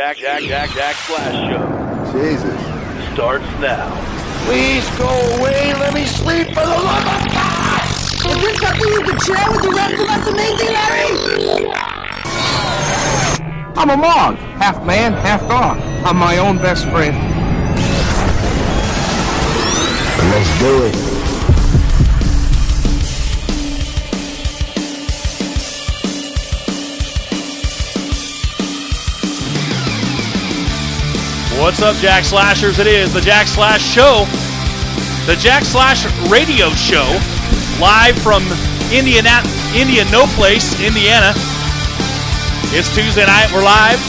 Jack, Jack, Jack, Jack Flash Show Jesus. starts now. Please go away. Let me sleep for the love of God. Is this something you can share with the rest of us, amazing Larry? I'm a Mog, half man, half dog. I'm my own best friend. Let's do it. What's up, Jack Slashers? It is the Jack Slash Show, the Jack Slash Radio Show, live from Indiana, Indian No Place, Indiana. It's Tuesday night. We're live.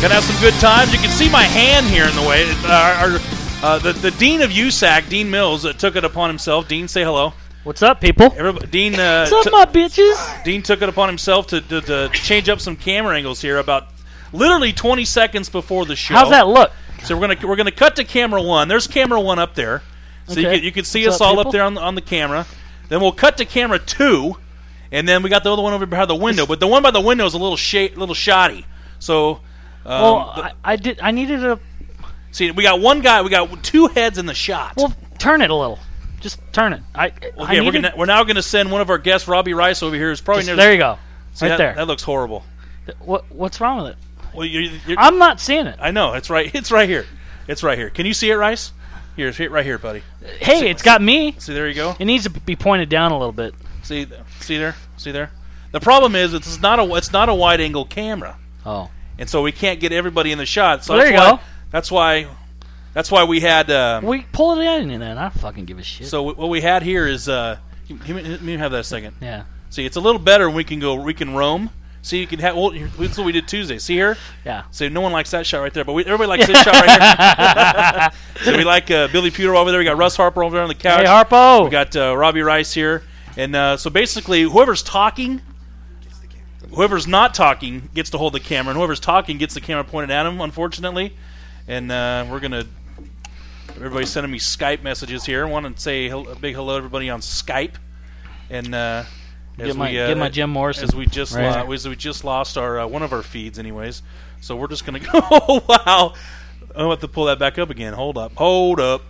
Gonna have some good times. You can see my hand here in the way. Our, our, uh, the the dean of USAC, Dean Mills, uh, took it upon himself. Dean, say hello. What's up, people? Everybody, Dean, uh, What's up, t- my bitches? Dean took it upon himself to, to, to change up some camera angles here about literally 20 seconds before the show. How's that look? So we're gonna we're gonna cut to camera one. There's camera one up there, so you can, you can see What's us up, all up there on the, on the camera. Then we'll cut to camera two, and then we got the other one over behind the window. But the one by the window is a little sh- little shoddy. So, um, Well, the- I, I did. I needed a. see, we got one guy. We got two heads in the shot. Well, turn it a little. Just turn it. I. I okay, we're gonna we're now gonna send one of our guests, Robbie Rice, over here. Who's probably just- never there you go. see, right that, there. That looks horrible. what What's wrong with it? Well, you're, you're, I'm not seeing it. I know it's right. It's right here. It's right here. Can you see it, Rice? Here, it's right here, buddy. Hey, it's got me. See, there you go. It needs to be pointed down a little bit. See, see there, see there. The problem is it's not a it's not a wide angle camera, Oh, and so we can't get everybody in the shot. So Well, there that's you why, go. That's why. That's why we had. Um, we pull it in and then I fucking give a shit. so what we had here is. Uh, let me, have that a second. yeah, See, it's a little better when we can go. We can roam. See, you can have. Well, that's what we did Tuesday. See here. yeah. So no one likes that shot right there, but we, everybody likes this shot right here. so we like uh, Billy Pewter over there. We got Russ Harper over there on the couch. Hey, Harpo. We got uh, Robbie Rice here, and uh, so basically, whoever's talking, whoever's not talking gets to hold the camera, and whoever's talking gets the camera pointed at him. Unfortunately, and uh, we're gonna. Everybody's sending me Skype messages here. I want to say a big hello to everybody on Skype, and uh, as Get my- we, uh, get my Jim Morrison. as we just Right. lo- as we just lost our uh, one of our feeds, anyways. So we're just gonna go. oh wow! I'll have to pull that back up again. Hold up. Hold up.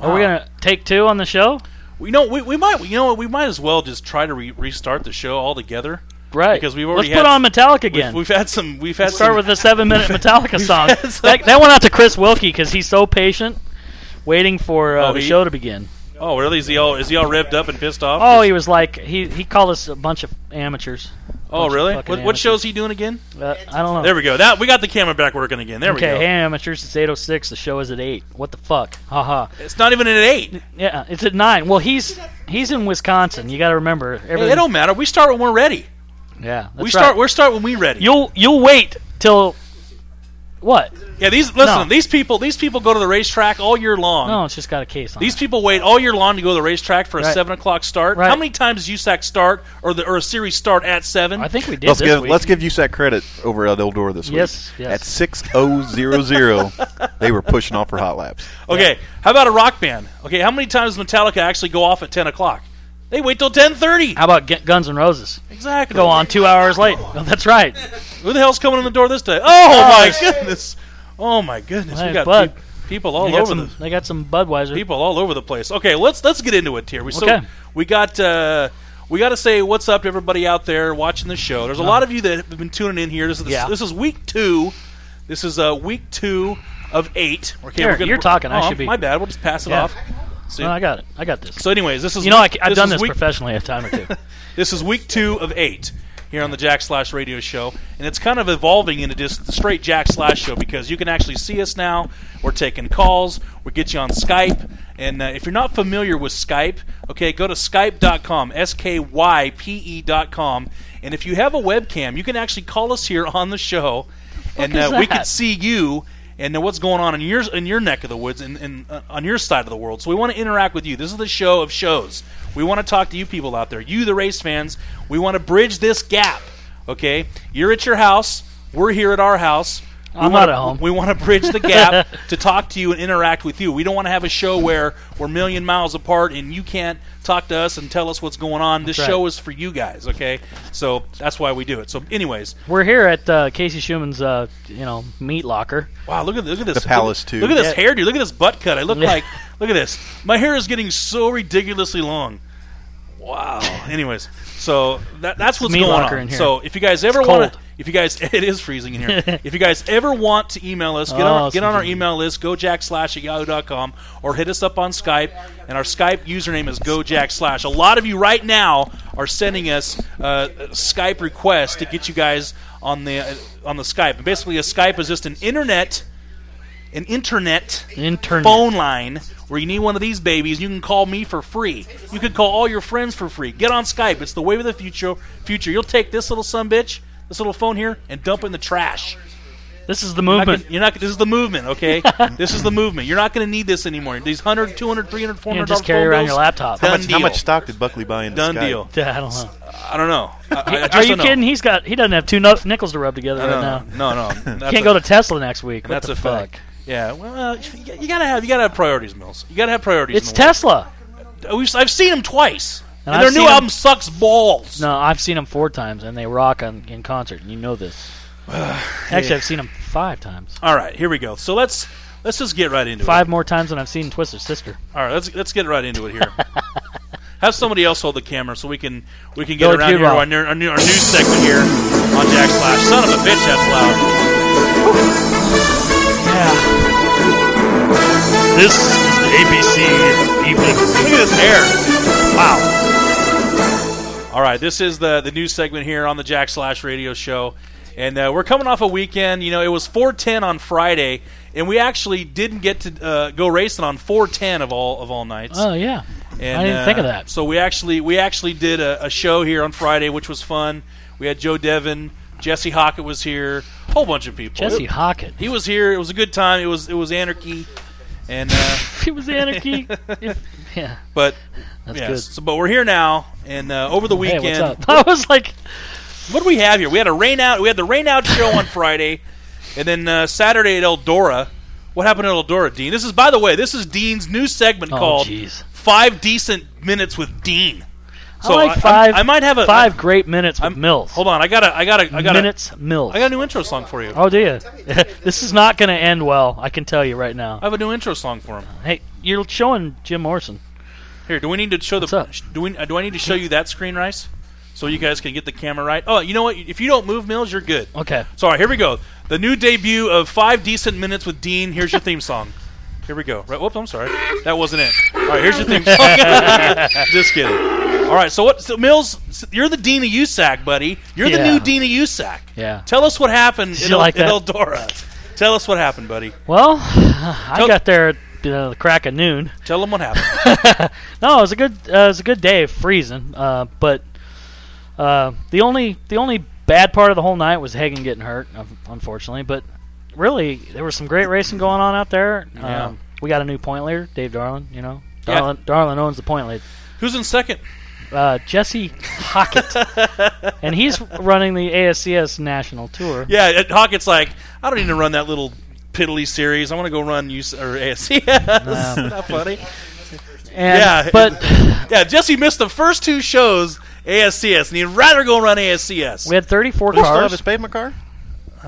Are we gonna take two on the show? We know we, we might you know what we might as well just try to re- restart the show altogether. Right. Because we've already Let's put on Metallica again. We've, we've had some we've had Start some, with a seven-minute Metallica song. that, that went out to Chris Wilkie because he's so patient, waiting for uh, Oh, the he- show to begin. Oh really? Is he all is he all revved up and pissed off? Oh, he was like he he called us a bunch of amateurs. oh bunch of really? fucking What, what amateurs. show's he doing again? Uh, I don't know. There we go. That we got the camera back working again. There okay, we go. hey amateurs, it's eight oh six. The show is at eight. What the fuck? Haha. It's not even at eight. Yeah, it's at nine. Well, he's he's in Wisconsin. You got to remember Hey, everything. it don't matter. We start when we're ready. yeah, that's we start. right. We start when we're ready. You'll you'll wait till what? yeah. These listen. No. These people. These people go to the racetrack all year long. No, it's just got a case on. These it. people wait all year long to go to the racetrack for a Right. seven o'clock start. Right. How many times does USAC start or the or a series start at seven? I think we did Let's this give week. let's give USAC credit over at Eldora this week. Yes, yes. At six oh zero zero, they were pushing off for hot laps. Okay, how about a rock band? Okay, how many times does Metallica actually go off at ten o'clock? They wait till ten thirty. How about Gu- Guns N' Roses? Exactly. Go on two hours late. Oh, that's right. Who the hell's coming in the door this day? Oh my goodness! Oh my goodness! We got Bud. pe- people all they, over some, the they got some Budweiser. people all over the place. Okay, let's let's get into it here. We so we got uh, we got to say what's up to everybody out there watching the show. There's a lot of you that have been tuning in here. This is Yeah. this is week two. This is uh, week two of eight. Okay, gonna, you're talking. I Oh, should be- My bad. We'll just pass it Yeah. off. See? No, I got it. I got this. so, anyways, this is you know, I, week- have done this week, professionally a time or two. This is week two of eight here on the Jack Slash Radio Show, and it's kind of evolving into just the straight Jack Slash Show because you can actually see us now. We're taking calls. We get you on Skype, and uh, if you're not familiar with Skype, okay, go to Skype.com, S K Y P E dot com, and if you have a webcam, you can actually call us here on the show, and uh, we can see you. And know what's going on in your in your neck of the woods and, and uh, on your side of the world. So we want to interact with you. This is the show of shows. We want to talk to you people out there, you the race fans. We want to bridge this gap. Okay, you're at your house. We're here at our house. I'm not at home. We want to bridge the gap to talk to you and interact with you. We don't want to have a show where we're a million miles apart and you can't talk to us and tell us what's going on. This That's right. show is for you guys, okay? So that's why we do it. So, anyways, We're here at uh, Casey Shuman's, uh, you know, meat locker. wow, look at look at this The Palace, look, too. Look at this Yeah. hairdo. Look at this butt cut. I look Yeah. like look at this. My hair is getting so ridiculously long. Wow. Anyways, so that, that's what's going on. in here. So if you guys ever want to, if you guys, it is freezing in here. if you guys ever want to email us, get on Oh, get on our email list, gojack slash at yahoo.com, or hit us up on Skype. And our Skype username is gojack slash. A lot of you right now are sending us uh, Skype requests to get you guys on the uh, on the Skype. And basically, a Skype is just an internet, an internet Internet. phone line where you need one of these babies. You can call me for free. You could call all your friends for free. Get on Skype. It's the wave of the future. Future. You'll take this little son bitch, this little phone here, and dump it in the trash. This is the You're not movement. gonna- You're not. This is the movement. Okay. this is the movement. You're not going to need this anymore. These 100 200 300 400 You just carry phone around bills, your laptop. How much, how much stock did Buckley buy in Done Skype? deal. Yeah, I don't know. I don't know. I, I just Are you don't know. kidding? He's got he doesn't have two no- nickels to rub together No, right no, now. no, no. That's Can't a- go to Tesla next week. What That's the a fuck? fact. Yeah. Well, uh, you, you gotta have you gotta have priorities, Mills. You gotta have priorities. It's in the world. Tesla. We've, I've seen them twice, and, And I've their new seen 'em- album sucks balls. No, I've seen them four times, and they rock on, in concert. And you know this. Actually, I've seen them five times. All right, here we go. So let's let's just get right into Five more times than I've seen Twisted Sister. it. All right, let's let's get right into it here. Have somebody else hold the camera so we can we can get Billy around here Duval. our, new- our, new, our news segment here on Jack Slash. Son of a bitch, that's loud. This is the ABC evening. Look at his hair. Wow. All right, this is the the news segment here on the Jack Slash Radio Show, and uh, we're coming off a weekend. You know, it was 410 on Friday, and we actually didn't get to uh, go racing on 410 of all of all nights. Oh yeah, And, I didn't think of uh, that. So we actually we actually did a, a show here on Friday, which was fun. We had Joe Devon, Jesse Hockett was here, a whole bunch of people. Jesse Hockett. he was here. It was a good time. It was it was anarchy, and uh, He was anarchy. If- yeah. but That's yes. good. So, but we're here now, and uh, over the Hey, weekend, what's up? I was like, what do we have here? We had a rain out. We had the rain out show on Friday, and then uh, Saturday at Eldora. What happened at Eldora, Dean? This is, by the way, this is Dean's new segment oh called jeez. Five Decent Minutes with Dean. I like five. I, might have a five great minutes with I'm- Mills. Hold on, I got to I got to I got minutes Mills. I got a new intro song for you. oh, do you? this is not going to end well. I can tell you right now. I have a new intro song for him. Hey, you're showing Jim Morrison. Here, do we need to show What's the up? do we uh, do I need to show you that screen, Rice? So you guys can get the camera right. Oh, you know what? If you don't move, Mills, you're good. Okay. So, all right, here we go. The new debut of Five Decent Minutes with Dean. Here's your theme song. Here we go. Right, whoops, I'm sorry. That wasn't it. All right, here's your theme song. Just kidding. All right, so what? So Mills, you're the Dean of USAC, buddy. You're the Yeah. new Dean of USAC. Yeah. Tell us what happened in, you El- like in that? Eldora. Tell us what happened, buddy. Well, I Tell- got there at uh, the crack of noon. Tell them what happened. No, it was a good uh, it was a good day, of freezing. Uh, but uh, the only the only bad part of the whole night was Hagen getting hurt, un- unfortunately. But really, there was some great racing going on out there. Yeah. Um, we got a new point leader, Dave Darland. You know, Yeah. Darland, Darland owns the point lead. Who's in second? Uh, Jesse Hockett, and he's running the ASCS national tour. Yeah, it, Hockett's like, I don't need to run that little piddly series. I want to go run US or ASCS. Not funny. And, Yeah, but Yeah, Jesse missed the first two shows ASCS, and he'd rather go run ASCS. we had 34 Do you still have cars. his pavement car?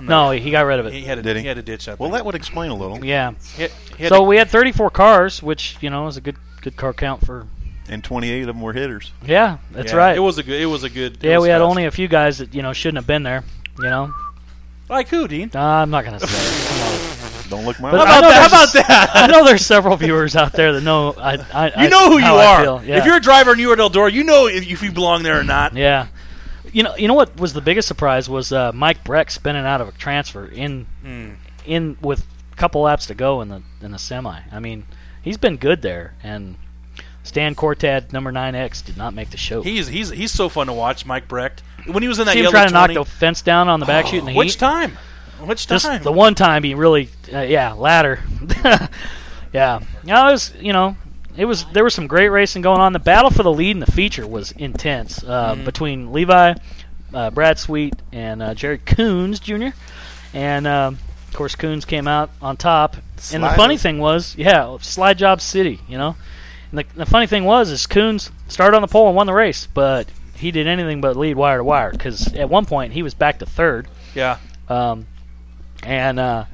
No, he got rid of it. he had to, Did he? he had to ditch that. Well, that would explain a little. Yeah. He had- he had So to- we had 34 cars, which you know is a good good car count for. And 28 of them were hitters. Yeah, that's yeah, right. It was a good. It was a good. yeah, we had fast. only a few guys that you know shouldn't have been there. You know, like who, Dean? uh, I'm not gonna say. Don't look my But way. How about that? How about that? I know there's several viewers out there that know. I, I You know who you are. Yeah. If you're a driver and you are at Eldora, you know if, if you belong there or not. yeah. You know, you know what was the biggest surprise was uh, Mike Breck spinning out of a transfer in Hmm. in with a couple laps to go in the in the semi. I mean, he's been good there, and Stan Cortad number nine X did not make the show. He's he's he's so fun to watch, Mike Brecht. When he was in that See him yellow trying to knock the fence down on the back chute in the heat. Which time? Which time? Just the one time he really, uh, yeah, ladder. yeah, no, it was you know, it was there was some great racing going on. The battle for the lead in the feature was intense uh, Mm-hmm. between Levi, uh, Brad Sweet, and uh, Jerry Coons Jr. And um, of course, Coons came out on top. And the funny job. thing was, yeah, slide job city, you know. And the, the funny thing was, is Coons started on the pole and won the race, but he did anything but lead wire to wire because at one point he was back to third. Yeah. Um, and uh,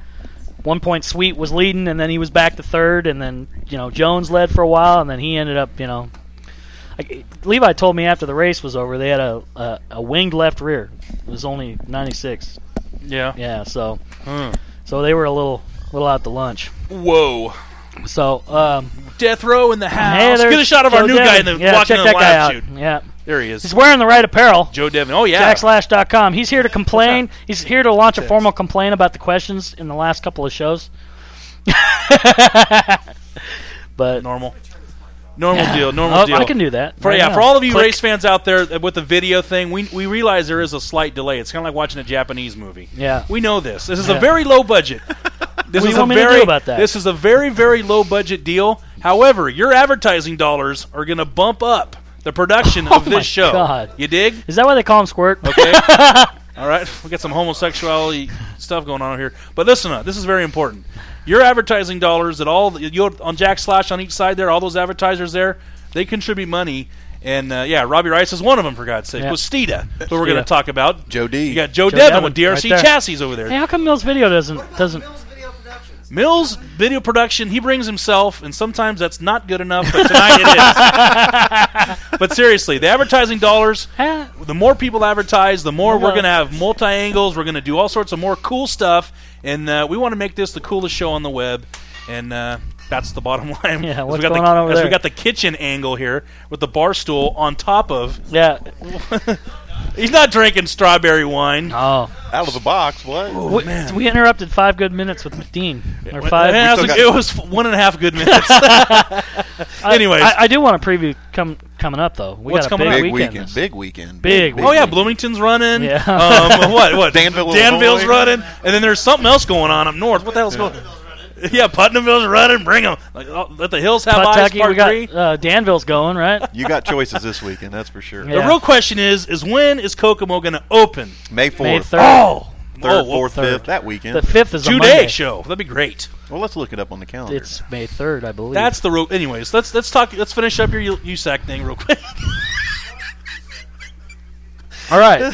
one point Sweet was leading, and then he was back to third, and then you know Jones led for a while, and then he ended up, you know. I, Levi told me after the race was over, they had a, a, a winged left rear. It was only 96. Yeah. Yeah, so Hmm. so they were a little little out to lunch. Whoa. So um, Death row in the house. hey, there's Get a shot of our Joe new guy in Devin. the yeah, walking check in that the guy out. Yeah, There he is. he's wearing the right apparel. Joe Devin. Oh yeah. jackslash.com. He's here to complain. He's here to launch a formal complaint about the questions in the last couple of shows. but Normal. Normal deal. Normal Oh, deal. I can do that. For Right yeah, now. for all of you Click. race fans out there with the video thing, we we realize there is a slight delay. It's kind of like watching a Japanese movie. Yeah. We know this. This is Yeah. a very low budget. This What do is you want a me very about that? this is a very very low budget deal. However, your advertising dollars are going to bump up the production Oh of this show. God. You dig? Is that why they call him Squirt? Okay. All right. We got some homosexuality stuff going on here. But listen, up. this is very important. Your advertising dollars that all you on Jack Slash on each side there, all those advertisers there, they contribute money. And uh, yeah, Robbie Rice is one of them for God's sake. Yeah. With STIDA, who we're going to talk about. Joe D. You got Joe, Joe Devin, Devin, with DRC right chassis over there. Hey, how come Mills Video doesn't doesn't? Mills video production, he brings himself, and sometimes that's not good enough, but tonight it is. but seriously, the advertising dollars, the more people advertise, the more we're going to have multi angles. We're going to do all sorts of more cool stuff, and uh, we want to make this the coolest show on the web. And uh, that's the bottom line. Yeah, what's we got going the, on over there? we got the kitchen angle here with the bar stool on top of. Yeah. He's not drinking strawberry wine. Oh, Out of the box. What? we, we interrupted five good minutes with Dean. Or It five. was, still it was one and a half good minutes. I- Anyways. I, I do want to preview come coming up though. We What's got a coming big up? Big weekend. weekend. Big weekend. Big Oh yeah, Bloomington's running. Yeah. Um, what? What? Danville, Danville's running, and then there's something else going on up north. What the hell's going? Yeah, Putnamville's running. Bring them. Like, oh, let the hills have eyes. Part we got three. uh, Danville's going right. You got choices this weekend, that's for sure. Yeah. The real question is: is when is Kokomo going to open? May 4th. Third. Oh, Third, oh, fourth, third. fifth, that weekend. The fifth is a two Monday. day show. That'd be great. well, let's look it up on the calendar. It's May third, I believe. That's the real. Anyways, let's let's talk. Let's finish up your U- USAC thing real quick. All right.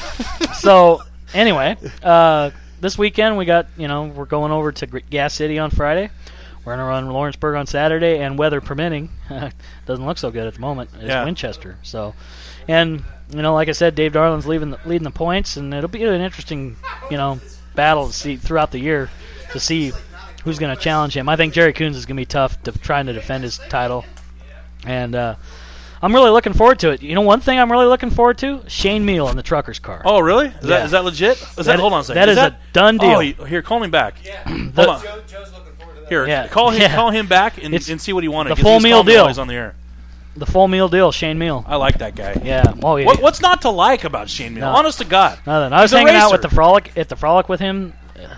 so anyway, uh, this weekend we got you know we're going over to Gas City on Friday. We're gonna run Lawrenceburg on Saturday, and weather permitting, doesn't look so good at the moment. It's Yeah. Winchester. So, and you know, like I said, Dave Darland's leaving the, leading the points, and it'll be an interesting you know battle to see throughout the year to see who's going to challenge him. I think Jerry Coons is going to be tough to trying to defend his title, and uh, I'm really looking forward to it. You know, one thing I'm really looking forward to: Shane Meal in the trucker's car. Oh, really? Is that Yeah. is that legit? Is that, That- hold on a second. that is a done oh, deal. Oh, you- here, call me back. Hold The- on. Here, Yeah. call him. Yeah. Call him back and, and see what he wanted. The full meal called me deal. He's on the air. The full meal deal, Shane Meal. I like that guy. Yeah. Oh yeah. What, what's not to like about Shane Meal? No. Honest to God. Nothing. I was He's hanging out with the frolic at the frolic with him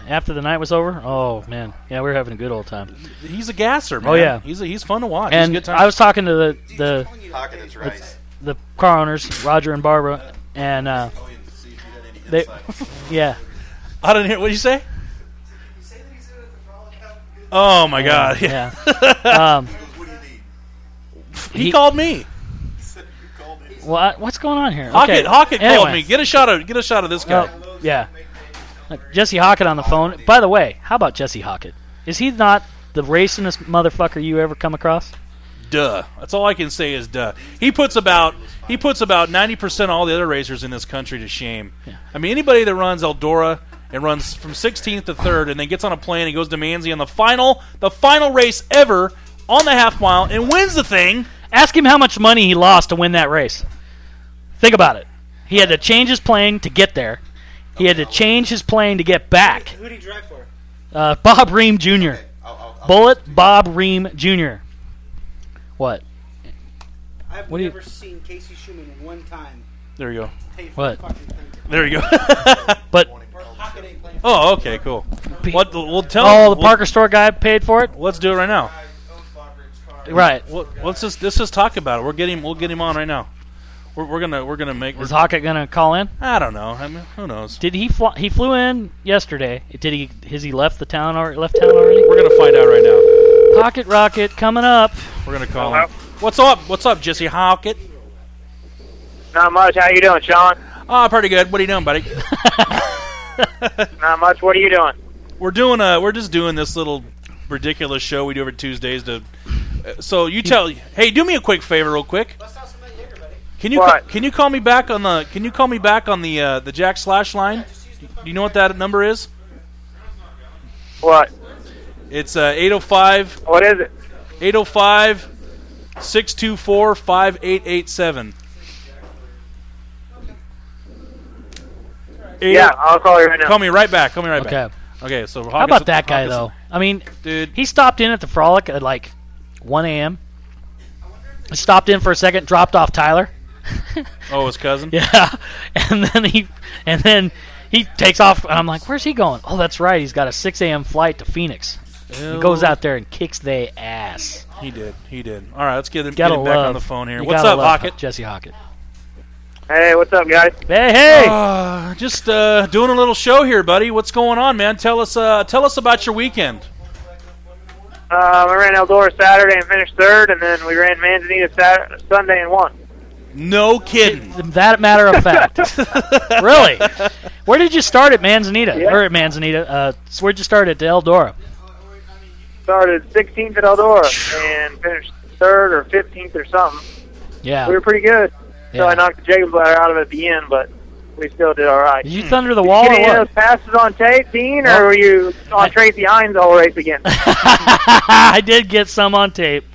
after the night was over. Oh man, yeah, we were having a good old time. He's a gasser, man. Oh, yeah. He's a, he's fun to watch. He's a And good time. I was talking to the the Pocket is right. the car owners, Roger and Barbara, and uh, they, yeah, I didn't hear. What you say? Oh my God! Yeah. yeah. um, He, He- called me. well, I- what's going on here? Hockett, okay. Hockett anyway. called me. Get a shot of get a shot of this guy. Oh, yeah. Jesse Hockett on the phone. By the way, how about Jesse Hockett? Is he not the racingest motherfucker you ever come across? Duh. That's all I can say is duh. He puts about he puts about ninety percent of all the other racers in this country to shame. I mean, anybody that runs Eldora and runs from 16th to third, and then gets on a plane and goes to Manzi on the final the final race ever on the half mile and wins the thing. Ask him how much money he lost to win that race. Think about it. He had to change his plane to get there. He had to change his plane to get back. Who did he drive for? Uh, Bob Ream Jr. Bullet Bob Ream Jr. What? I've What do you- never seen Casey Shuman one time There you go. What? the fucking thing. There you go. But Or Hockett ain't playing. oh, okay, cool. What? We'll tell. oh, the we'll- Parker store guy paid for it. Let's do it right now. Right. Well, let's just let's just talk about it. We're getting him. We'll get him on right now. We're, we're gonna we're gonna make. Is we're- Hockett gonna call in? I don't know. I mean, who knows? Did he fly, he flew in yesterday? Did he? Has he left the town or left town already? We're gonna find out right now. Pocket rocket coming up. We're gonna call him. What's up? What's up, Jesse Hockett? Not much. How you doing, Sean? Oh, pretty good. What are you doing, buddy? Not much. What are you doing? we're doing uh we're just doing this little ridiculous show we do every Tuesdays to. Uh, so you tell. Hey, do me a quick favor, real quick. Can you What? can you call me back on the can you call me back on the uh, the Jack Slash line? Do you know what that number is? What? It's uh, 805 What is it? 805 624 5887. Yeah, I'll call you right now. Call me right back. Call me right Okay. back. Okay, so How about that guy though? I mean, dude? he stopped in at the Frolic at like 1 a.m. Stopped in for a second, dropped off Tyler. Oh, his cousin. Yeah, and then he and then he takes off, and I'm like, "Where's he going?" Oh, that's right, he's got a 6 a.m. flight to Phoenix. He goes out there and kicks they ass. He did. He did. All right, let's get him, get him back love on the phone here. you What's up, Hockett? Jesse Hockett. Hey, what's up, guys? Hey, hey! Uh, just uh, doing a little show here, buddy. What's going on, man? Tell us. Uh, tell us about your weekend. Um, I ran Eldora Saturday and finished third, and then we ran Manzanita Saturday, Sunday and won. No kidding. That matter of fact. really? Where did you start at Manzanita? Yeah. Or at Manzanita? Uh, so where'd you start at Eldora? Started 16th at Eldora and finished third or 15th or something. Yeah. We were pretty good. So Yeah. I knocked the Jacobs ladder out of it at the end, but we still did all right. Did you thunder the Did wall you get any of what? those passes on tape, Dean, or were you on Tracy Hines all race again? I did get some on tape.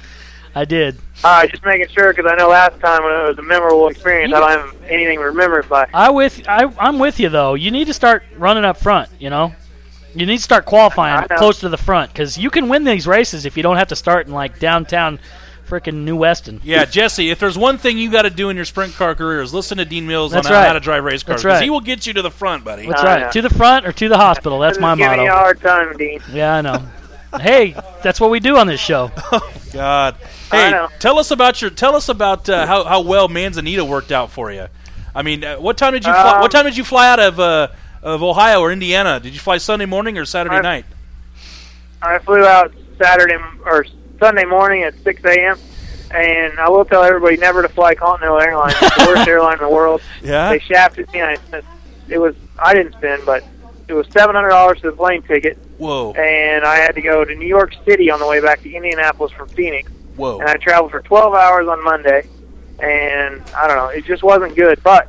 I did. All right, just making sure because I know last time when it was a memorable experience, I don't have anything to remember it by. I with I I'm with you though. You need to start running up front. You know, you need to start qualifying close to the front because you can win these races if you don't have to start in like downtown, freaking New Weston. Yeah, Jesse. If there's one thing you got to do in your sprint car career is listen to Dean Mills That's on how- right. how to drive race cars. That's right. He will get you to the front, buddy. That's I right. Oh, know. To the front or to the hospital. That's Just my giving you a motto. hard time, Dean. Yeah, I know. hey, that's what we do on this show. God. Hey, tell us about your. Tell us about uh, how how well Manzanita worked out for you. I mean, uh, what time did you fly, Um, what time did you fly out of uh, of Ohio or Indiana? Did you fly Sunday morning or Saturday I- night? I flew out Saturday m- or Sunday morning at 6 a.m. And I will tell everybody never to fly Continental Airlines. It's the worst airline in the world. Yeah. They shafted me. I, it was I didn't spin, but it was seven hundred dollars for the plane ticket, Whoa. and I had to go to New York City on the way back to Indianapolis from Phoenix. Whoa. And I traveled for 12 hours on Monday, and I don't know, it just wasn't good. But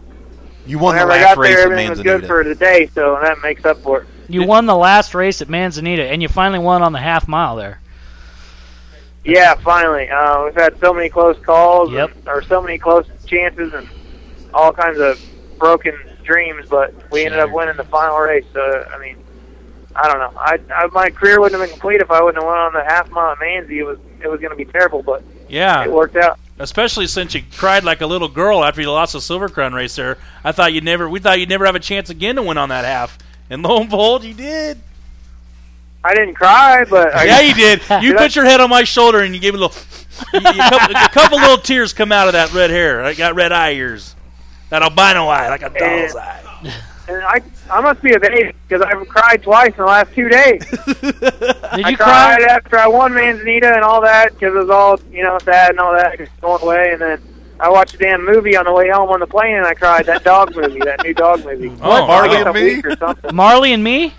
You won the whenever I last got race there, at everything was good for the day, so that makes up for it. You won the last race at Manzanita, and you finally won on the half mile there. Yeah, finally. Uh, we've had so many close calls, Yep. and, or so many close chances, and all kinds of broken dreams. But we ended up winning the final race. So I mean, I don't know. I, I my career wouldn't have been complete if I wouldn't have won on the half mile at Manzi. It was it was going to be terrible, but yeah. it worked out. Especially since you cried like a little girl after you lost the Silver Crown race there. I thought you'd never. We thought you'd never have a chance again to win on that half. And lo and behold, you did. I didn't cry, but I, Yeah, you did. You Did I? put your head on my shoulder and you gave me a little. You, you, a, couple, a couple little tears come out of that red hair. I got red eye ears. That albino eye, like a doll's And- eye. and I I must be a baby because I've cried twice in the last two days. Did I you cried cry? after I won Manzanita and all that because it was all you know sad and all that just going away. And then I watched a damn movie on the way home on the plane and I cried. That dog movie, that new dog movie. Oh, I Marley and Me? week or something. Marley and me?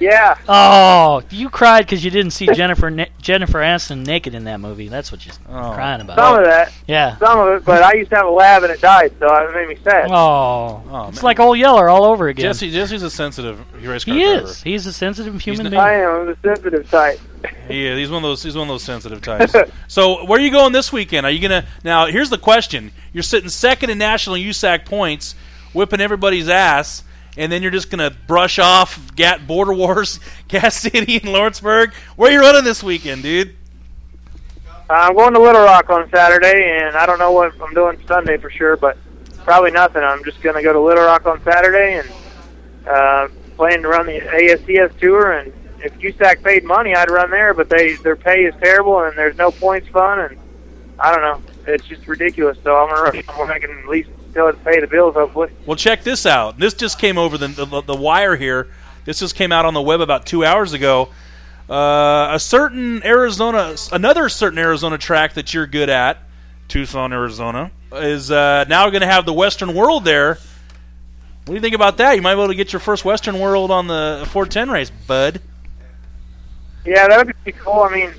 Yeah, Oh, you cried because you didn't see Jennifer Na- Jennifer Aniston naked in that movie. That's what you're Oh. crying about. some of that, Yeah. some of it. But I used to have a lab and it died, so it made me sad. Oh, Oh, it's man. like old Yeller all over again. Jesse, Jesse's a sensitive race car he driver. is. He's a sensitive human being. I am I'm the sensitive type. Yeah, he's one of those. He's one of those sensitive types. so, where are you going this weekend? Are you gonna? Now, here's the question: You're sitting second in national USAC points, whipping everybody's ass, and then you're just gonna brush off Gat Border Wars, Gas City, and Lawrenceburg. Where are you running this weekend, dude? I'm going to Little Rock on Saturday, and I don't know what I'm doing Sunday for sure, but probably nothing. I'm just going to go to Little Rock on Saturday and uh, plan to run the ASCS tour. And if USAC paid money, I'd run there, but they their pay is terrible, and there's no points fund, and I don't know. it's just ridiculous. So I'm gonna rush somewhere I can at least still pay the bills. Hopefully. Well, check this out. This just came over the, the the wire here. This just came out on the web about two hours ago. Uh, a certain Arizona, another certain Arizona track that you're good at, Tucson, Arizona, is uh, now going to have the Western World there. What do you think about that? You might be able to get your first Western World on the 410 race, bud. Yeah, that would be cool. I mean,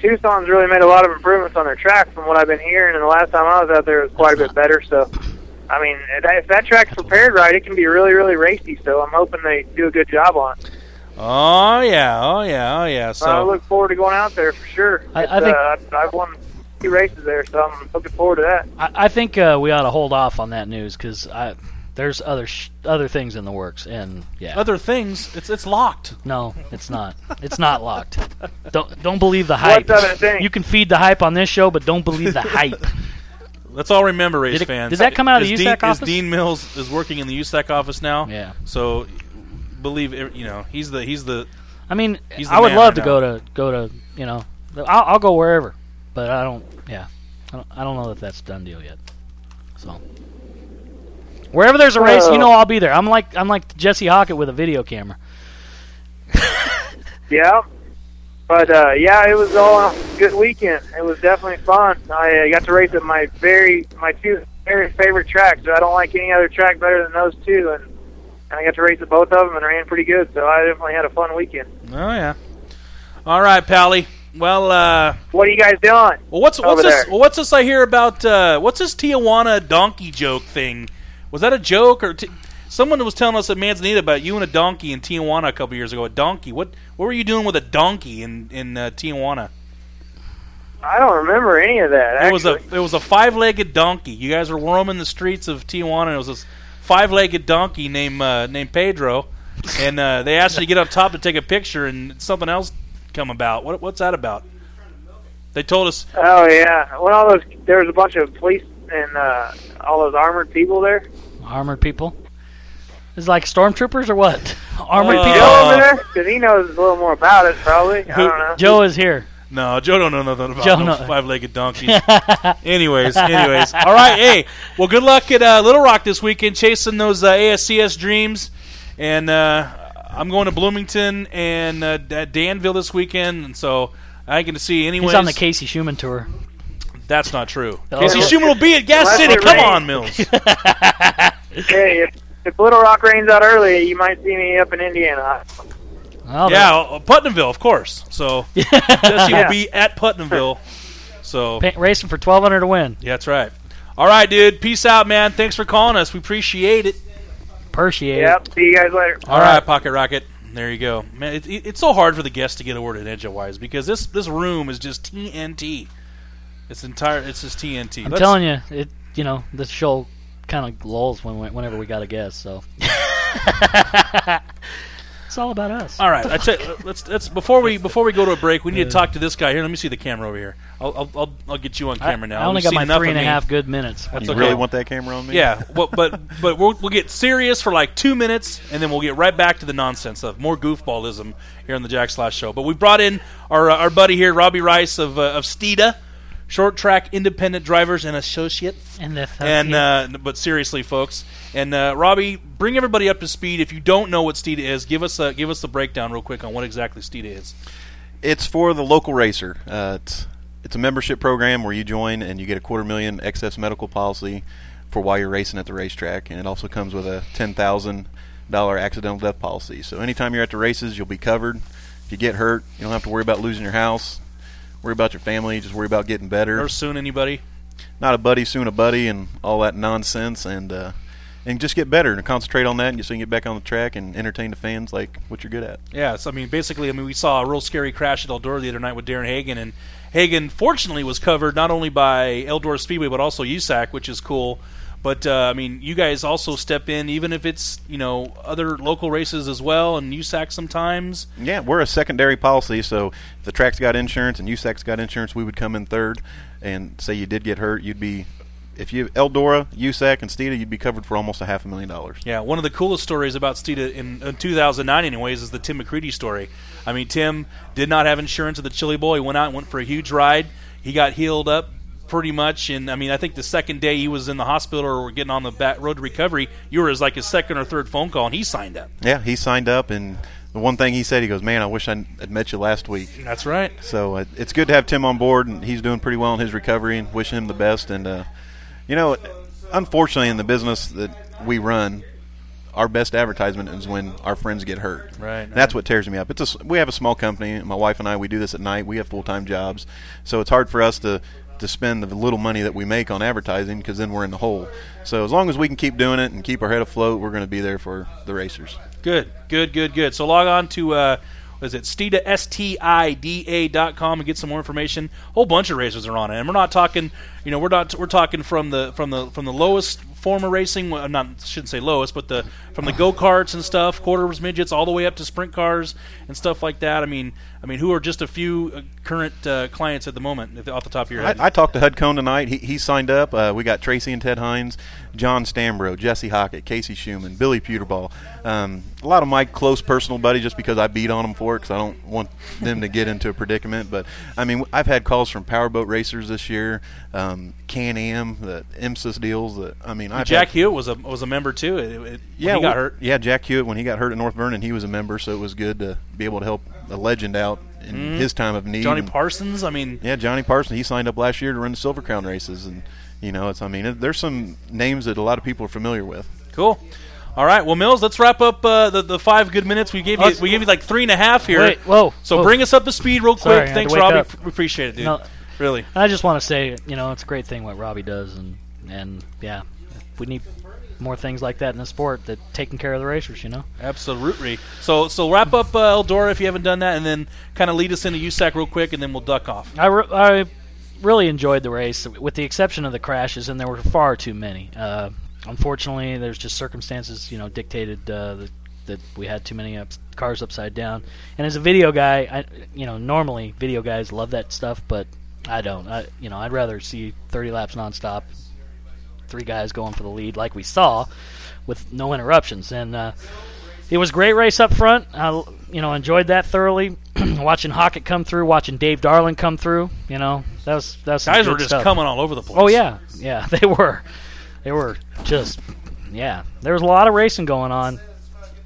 Tucson's really made a lot of improvements on their track from what I've been hearing, and the last time I was out there, it was quite a bit better. So, I mean, if that, if that track's prepared right, it can be really, really racy. So I'm hoping they do a good job on it. Oh yeah, oh yeah, oh yeah. So I look forward to going out there for sure. I- It's, I think- uh, I've, I've won two races there, so I'm looking forward to that. I, I think uh, we ought to hold off on that news because there's other sh- other things in the works, and yeah, other things, it's it's locked. no, it's not. It's not locked. Don't don't believe the hype. What's other things? You can feed the hype on this show, but don't believe the hype. Let's all remember, race Did it- fans. did that come out of is the Dean, USAC is? Dean Mills is working in the USAC office now. Yeah. So believe it- you know he's the he's the I mean, He's the I would love right to now. go to go to you know, I'll, I'll go wherever, but I don't. Yeah, I don't, I don't know that that's a done deal yet. So wherever there's a race, you know, I'll be there. I'm like I'm like Jesse Hockett with a video camera. Yeah. But uh, yeah, it was all a good weekend. It was definitely fun. I uh, got to race at my very my two very favorite tracks. I don't like any other track better than those two, and, and I got to race at both of them and ran pretty good. So I definitely had a fun weekend. oh yeah. All right, Pally. Well, uh, What are you guys doing? well, what's what's this? Well, what's this I hear about? Uh, what's this Tijuana donkey joke thing? Was that a joke or? T- Someone was telling us at Manzanita about you and a donkey in Tijuana a couple years ago. A donkey. What what were you doing with a donkey in in uh, Tijuana? I don't remember any of that. It was a it was a five legged donkey. You guys were roaming the streets of Tijuana. And it was this five legged donkey named uh, named Pedro, and uh, they asked you to get up top to take a picture, and something else come about. What what's that about? They told us. Oh yeah. When all those there was a bunch of police and uh, all those armored people there. Armored people. Is it like stormtroopers or what? Armored Uh, people. Joe over there, because he knows a little more about it. Probably. I don't know. Joe is here. No, Joe don't know nothing about Joe no know- five legged donkeys. anyways, anyways. All right, hey. Well, good luck at uh, Little Rock this weekend, chasing those uh, ASCS dreams. And uh, I'm going to Bloomington and uh, Danville this weekend, and so I ain't going to see anyways. He's on the Casey Shuman tour. That's not true. Oh. Casey Shuman will be at Gas City. Come rains. on, Mills. Hey, if, if Little Rock rains out early, you might see me up in Indiana. Oh, yeah, uh, Putnamville, of course. So Jesse Yeah. will be at Putnamville. So Pa- racing for twelve hundred to win. yeah, that's right. All right, dude. Peace out, man. Thanks for calling us. We appreciate it. Appreciate it. Yep. See you guys later. All right, Pocket Rocket. There you go, man. It, it, it's so hard for the guests to get a word in edgewise because this this room is just TNT. It's entire. It's just TNT. I'm Let's- telling you, it. You know, the show kind of lulls when whenever we got a guest. So it's all about us. All right, I tell you, let's let's before we before we go to a break, we need to talk to this guy here. Let me see the camera over here. I'll I'll, I'll, I'll get you on I, camera now. I only We've got seen my enough three and a me. half good minutes. That's You okay. really want that camera on me? Yeah, well, but but we'll, we'll get serious for like two minutes, and then we'll get right back to the nonsense stuff, more goofballism here on the Jack Slash Show. But we brought in our uh, our buddy here, Robbie Rice of uh, of STIDA, short track independent drivers and associates. And the And uh, but seriously, folks, and uh, Robbie, bring everybody up to speed. If you don't know what STIDA is, give us a give us the breakdown real quick on what exactly STIDA is. It's for the local racer. Uh, it's it's a membership program where you join and you get a quarter million excess medical policy for while you're racing at the racetrack, and it also comes with a ten thousand dollar accidental death policy. So anytime you're at the races, you'll be covered. If you get hurt, you don't have to worry about losing your house, worry about your family, just worry about getting better. Or soon anybody. Not a buddy, soon a buddy, and all that nonsense, and uh, and just get better and concentrate on that, and just so you can get back on the track and entertain the fans like what you're good at. Yeah, so I mean, basically, I mean, we saw a real scary crash at Eldora the other night with Darren Hagen, and Hagen fortunately was covered not only by Eldora Speedway but also USAC, which is cool. But uh, I mean, you guys also step in, even if it's you know other local races as well, and USAC sometimes. Yeah, we're a secondary policy, so if the track's got insurance and USAC's got insurance, we would come in third. And say you did get hurt, you'd be, if you Eldora, USAC, and STIDA, you'd be covered for almost a half a million dollars. Yeah, one of the coolest stories about STIDA in, in 2009, anyways, is the Tim McCready story. I mean, Tim did not have insurance at the Chili Bowl. He went out and went for a huge ride. He got healed up pretty much. And I mean, I think the second day he was in the hospital or getting on the back road to recovery, you were his like his second or third phone call, and he signed up. Yeah, he signed up, and the one thing he said, he goes, "Man, I wish I had met you last week." That's right. So uh, it's good to have Tim on board, and he's doing pretty well in his recovery, and wishing him the best. And uh, you know, unfortunately, in the business that we run, our best advertisement is when our friends get hurt. Right. And that's what tears me up. It's a we have a small company. My wife and I we do this at night. We have full time jobs, so it's hard for us to to spend the little money that we make on advertising because then we're in the hole. So as long as we can keep doing it and keep our head afloat, we're going to be there for the racers. Good, good, good, good. So log on to uh, is it Stida S T I D A dot com and get some more information. A whole bunch of racers are on it, and we're not talking. You know, we're not we're talking from the from the from the lowest form of racing. Well, not shouldn't say lowest, but the from the go karts and stuff, quarters, midgets, all the way up to sprint cars and stuff like that. I mean, I mean, who are just a few uh, current uh, clients at the moment, off the top of your head? I, I talked to Hud Cone tonight. He, he signed up. Uh, we got Tracy and Ted Hines, John Stanbrough, Jesse Hockett, Casey Shuman, Billy Puterbaugh. Um, a lot of my close personal buddies, just because I beat on them for it, because I don't want them to get into a predicament. But I mean, I've had calls from powerboat racers this year, um, Can Am, the IMSIS deals. That I mean, I've Jack had, Hewitt was a was a member too. It, it, when yeah, he got hurt. Yeah, Jack Hewitt when he got hurt at North Vernon, he was a member, so it was good to be able to help a legend out in Mhm. his time of need. Johnny And- Parsons. I mean, yeah, Johnny Parsons. He signed up last year to run the Silver Crown races, and you know, it's. I mean, it, there's some names that a lot of people are familiar with. Cool. All right, well, Mills, let's wrap up uh, the the five good minutes we gave you. We gave you like three and a half here. Wait, whoa, So whoa. bring us up to speed real quick. had to Thanks, wake Robbie. up. We appreciate it, dude. No. Really. I just want to say, you know, it's a great thing what Robbie does, and and yeah, we need more things like that in the sport that taking care of the racers. You know. Absolutely. So so wrap up uh, Eldora if you haven't done that, and then kind of lead us into USAC real quick, and then we'll duck off. I, re- I really enjoyed the race, with the exception of the crashes, and there were far too many. Uh, unfortunately, there's just circumstances, you know, dictated uh, that, that we had too many ups- cars upside down. And as a video guy, I, you know, normally video guys love that stuff, but I don't. I, you know, I'd rather see 30 laps nonstop, three guys going for the lead, like we saw, with no interruptions. And uh, it was great race up front. I, you know, enjoyed that thoroughly. watching Hockett come through, watching Dave Darland come through. You know, that was that was Guys were just stuff. coming all over the place. Oh yeah, yeah, they were. They were just yeah. There was a lot of racing going on.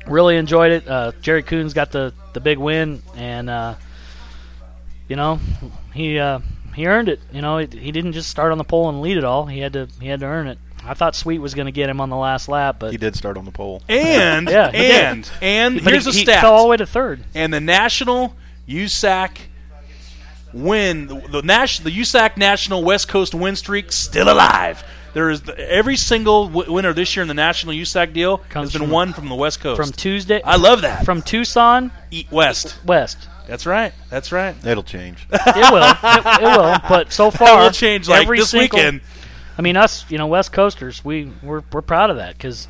Really enjoyed it. Uh, Jerry Coons got the the big win, and uh, you know he uh, he earned it. You know he, he didn't just start on the pole and lead it all. He had to he had to earn it. I thought Sweet was going to get him on the last lap, but He did start on the pole. And Yeah, he did. and and But here's he, a he stat. fell all the way to third. and the national USAC win, the, the, Nash, the USAC national West Coast win streak still alive. There is the, every single w- winner this year in the national USAC deal Comes has been from- won from the West Coast. From Tuesday, I love that. From Tucson Eat West. West. That's right. That's right. It'll change. It will. It, it will. But so That far, will change like every this single, weekend. I mean, us, you know, West Coasters, we we're we're proud of that because,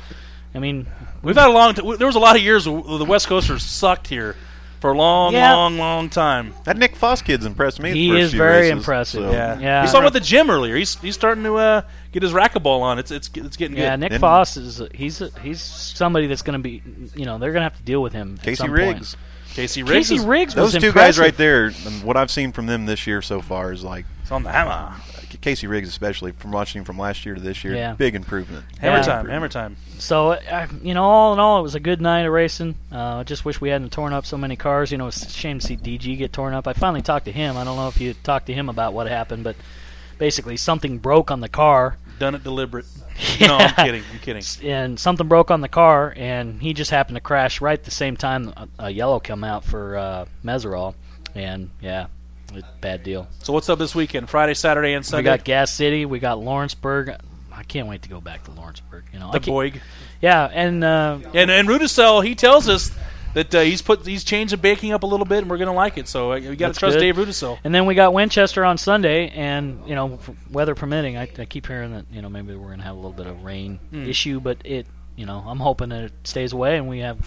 I mean, We've had a long. T- there was a lot of years where the West Coasters sucked here for a long, Yeah. long, long time. That Nick Foss kid's impressed me. the He first is few very races, impressive. so- Yeah, Yeah. You saw him at the gym earlier. He's he's starting to uh, get his racquetball on. It's it's it's getting good. yeah, good. Nick And- Foss is he's he's somebody that's going to be, you know, they're going to have to deal with him. at Casey some Riggs. Point. Casey Riggs Casey Riggs was Those two impressive. guys right there, what I've seen from them this year so far is like it's on the hammer. Casey Riggs, especially from watching him from last year to this year. Yeah. Big improvement. Hammer Yeah. time. Hammer time. So, uh, you know, all in all, it was a good night of racing. Uh, I just wish we hadn't torn up so many cars. You know, it's a shame to see DG get torn up. I finally talked to him. I don't know if you talked to him about what happened, but basically something broke on the car. Done it deliberate. No, I'm kidding. I'm kidding. And something broke on the car, and he just happened to crash right at the same time a, a yellow come out for uh, Meserol. And, yeah, it- bad deal. So what's up this weekend? Friday, Saturday, and Sunday. We got Gas City. We got Lawrenceburg. I can't wait to go back to Lawrenceburg. You know, the Boig. Yeah, and uh, And and Rudisell, he tells us that uh, he's put he's changed the baking up a little bit, and we're gonna like it. So uh, we got to trust good. Dave Rudisell. And then we got Winchester on Sunday, and you know, weather permitting, I, I keep hearing that you know maybe we're gonna have a little bit of rain Hmm. issue, but it, you know, I'm hoping that it stays away, and we have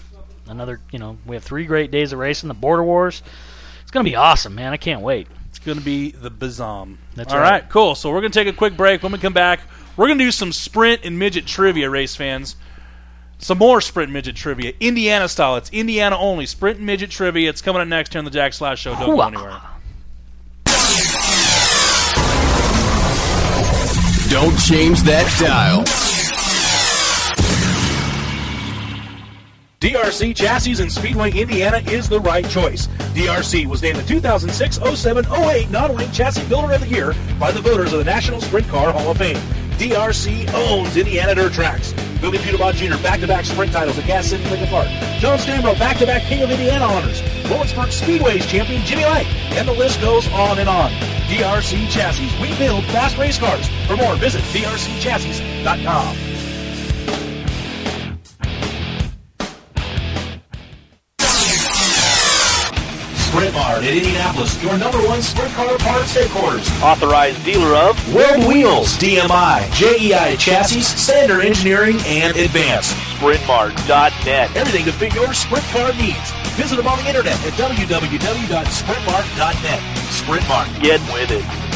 another, you know, we have three great days of racing. The Border Wars, it's gonna be awesome, man. I can't wait. It's gonna be the Bazam. That's All right. right, cool. So we're gonna take a quick break. When we come back, we're gonna do some sprint and midget trivia, race fans. Some more sprint midget trivia, Indiana style. It's Indiana only. Sprint midget trivia. It's coming up next here on the Jack Slash Show. Don't go anywhere. Don't change that dial. DRC Chassis in Speedway, Indiana is the right choice. DRC was named the 2006 07 08 Non-Wing Chassis Builder of the Year by the voters of the National Sprint Car Hall of Fame. DRC owns Indiana Dirt Tracks. Billy Puterbaugh Jr. back-to-back sprint titles at Gas City Lincoln Park. John Stanbrough back-to-back King of Indiana honors. Lawrenceburg Speedway's champion Jimmy Light. And the list goes on and on. DRC Chassis. We build fast race cars. For more, visit drcchassis.com. Sprint Mart in Indianapolis, your number one sprint car parts headquarters. Authorized dealer of World Wheels, DMI, JEI Chassis, Sander Engineering, and Advance. SprintMart.net. Everything to fit your sprint car needs. Visit them on the internet at www.sprintmart.net. Sprint Mart. Get with it.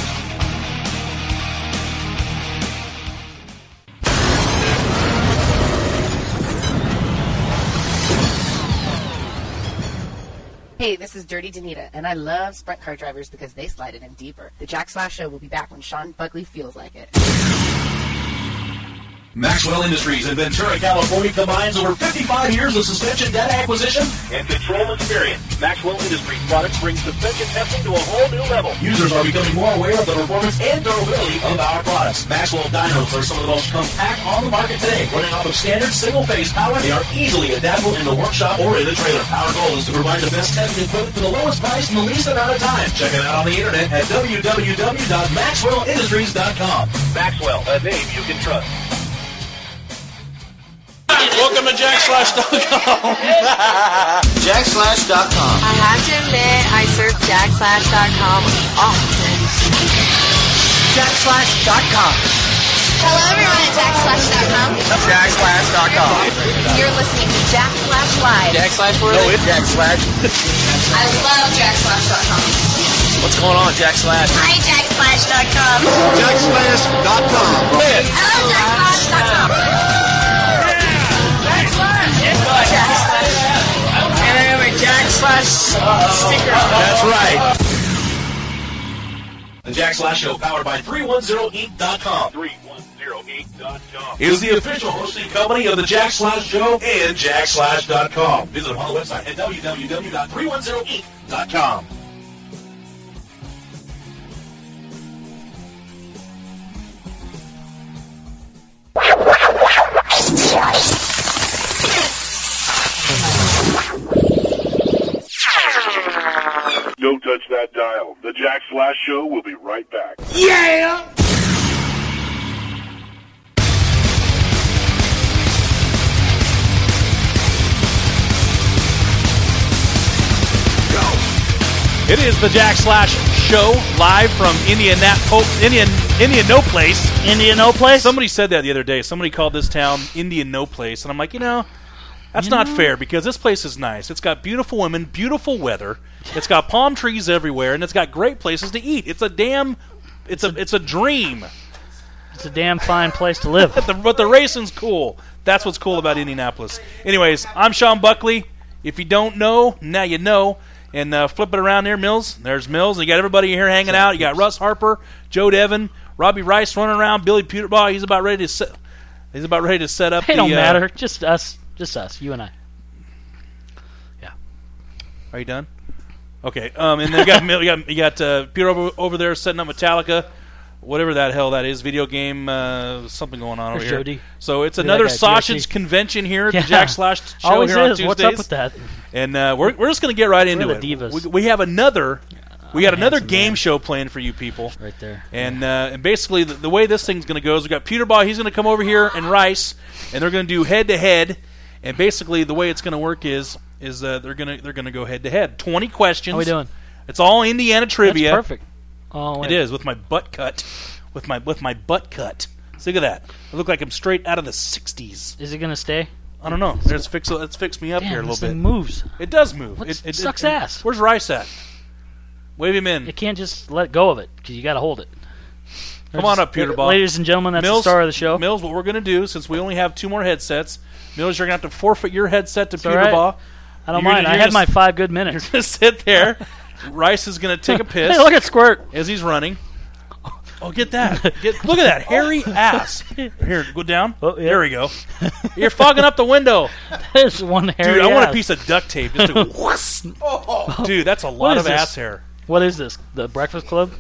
Hey, this is Dirty Danita, and I love sprint car drivers because they slide it in deeper. The Jack Slash Show will be back when Sean Buckley feels like it. Maxwell Industries in Ventura, California combines over 55 years of suspension data acquisition and control experience. Maxwell Industries products bring suspension testing to a whole new level. Users are becoming more aware of the performance and durability of our products. Maxwell dynos are some of the most compact on the market today. Running off of standard single-phase power, they are easily adaptable in the workshop or in the trailer. Our goal is to provide the best testing equipment for the lowest price in the least amount of time. Check it out on the internet at www.maxwellindustries.com. Maxwell, a name you can trust. Welcome to JackSlash.com. JackSlash.com. I have to admit, I surf jackslash.com often. JackSlash.com. Hello, everyone at jackslash.com. JackSlash.com. You're listening to Jack Slash Live. Jackslash for no, it's Jackslash. I love jackslash.com. What's going on, Jackslash? Hi, jackslash.com. Jackslash.com. I love jackslash.com. And Slash uh, sticker. That's right. The Jack Slash Show, powered by 310inc.com. 310inc.com. is the official hosting company of the Jack Slash Show and JackSlash.com. Visit them on the website at www.310inc.com. Don't touch that dial. The Jack Slash Show will be right back. Yeah! It is the Jack Slash Show live from Indiana, Indian, Indian No Place. Indian No Place. Somebody said that the other day. Somebody called this town Indian No Place, and I'm like, you know, that's You not know? fair because this place is nice. It's got beautiful women, beautiful weather. It's got palm trees everywhere, and it's got great places to eat. It's a damn, it's a, it's a dream. It's a damn fine place to live. but, the, but the racing's cool. That's what's cool about Indianapolis. Anyways, I'm Sean Buckley. If you don't know, now you know. And uh, flip it around there, Mills. There's Mills. You got everybody here hanging out. You got Russ Harper, Joe Devon, Robbie Rice running around. Billy Puterbaugh. He's about ready to set. He's about ready to set up. They the, don't uh, matter. Just us. Just us. You and I. Yeah. Are you done? Okay. Um, and then you got you got, you got uh, Peter over, over there setting up Metallica, whatever that hell that is, video game, uh, something going on over There's here. Jody. So it's another that guy, sausage convention here at Yeah. the Jack Slash show Always here on is. Tuesdays. What's up with that? And uh, we're we're just gonna get right into the it. divas. We, we have another. We got another handsome game man. show planned for you people. Right there. And uh, and basically the, the way this thing's going to go is we got Puterbaugh. He's going to come over here and Rice, and they're going to do head to head. And basically the way it's going to work is is uh, they're going to they're going to go head to head. Twenty questions. How we doing? It's all Indiana trivia. That's perfect. Oh, wait. It is with my butt cut, with my with my butt cut. So look at that. I look like I'm straight out of the '60s. Is it gonna stay? I don't know. Let's fix let's fix me up Damn, here a little bit. thing moves. It does move. It, it sucks it- ass. Where's Rice at? Wave him in. You can't just let go of it because you got to hold it. Come on up, Peter uh, Ball. Ladies and gentlemen, that's Mills, the star of the show. Mills, what we're going to do, since we only have two more headsets, Mills, you're going to have to forfeit your headset to It's Peter all right. Ball. I don't You're mind. gonna- I had my five good minutes. You're going to sit there. Rice is going to take a piss. Hey, look at Squirt. As he's running. Oh, get that! Get, look at that hairy ass. Here, go down. Oh, yeah. There we go. You're fogging up the window, There's one hairy dude. I want a piece of duct tape just to. whoosh. Oh. dude, that's a lot of this? ass hair. What is this? The Breakfast Club?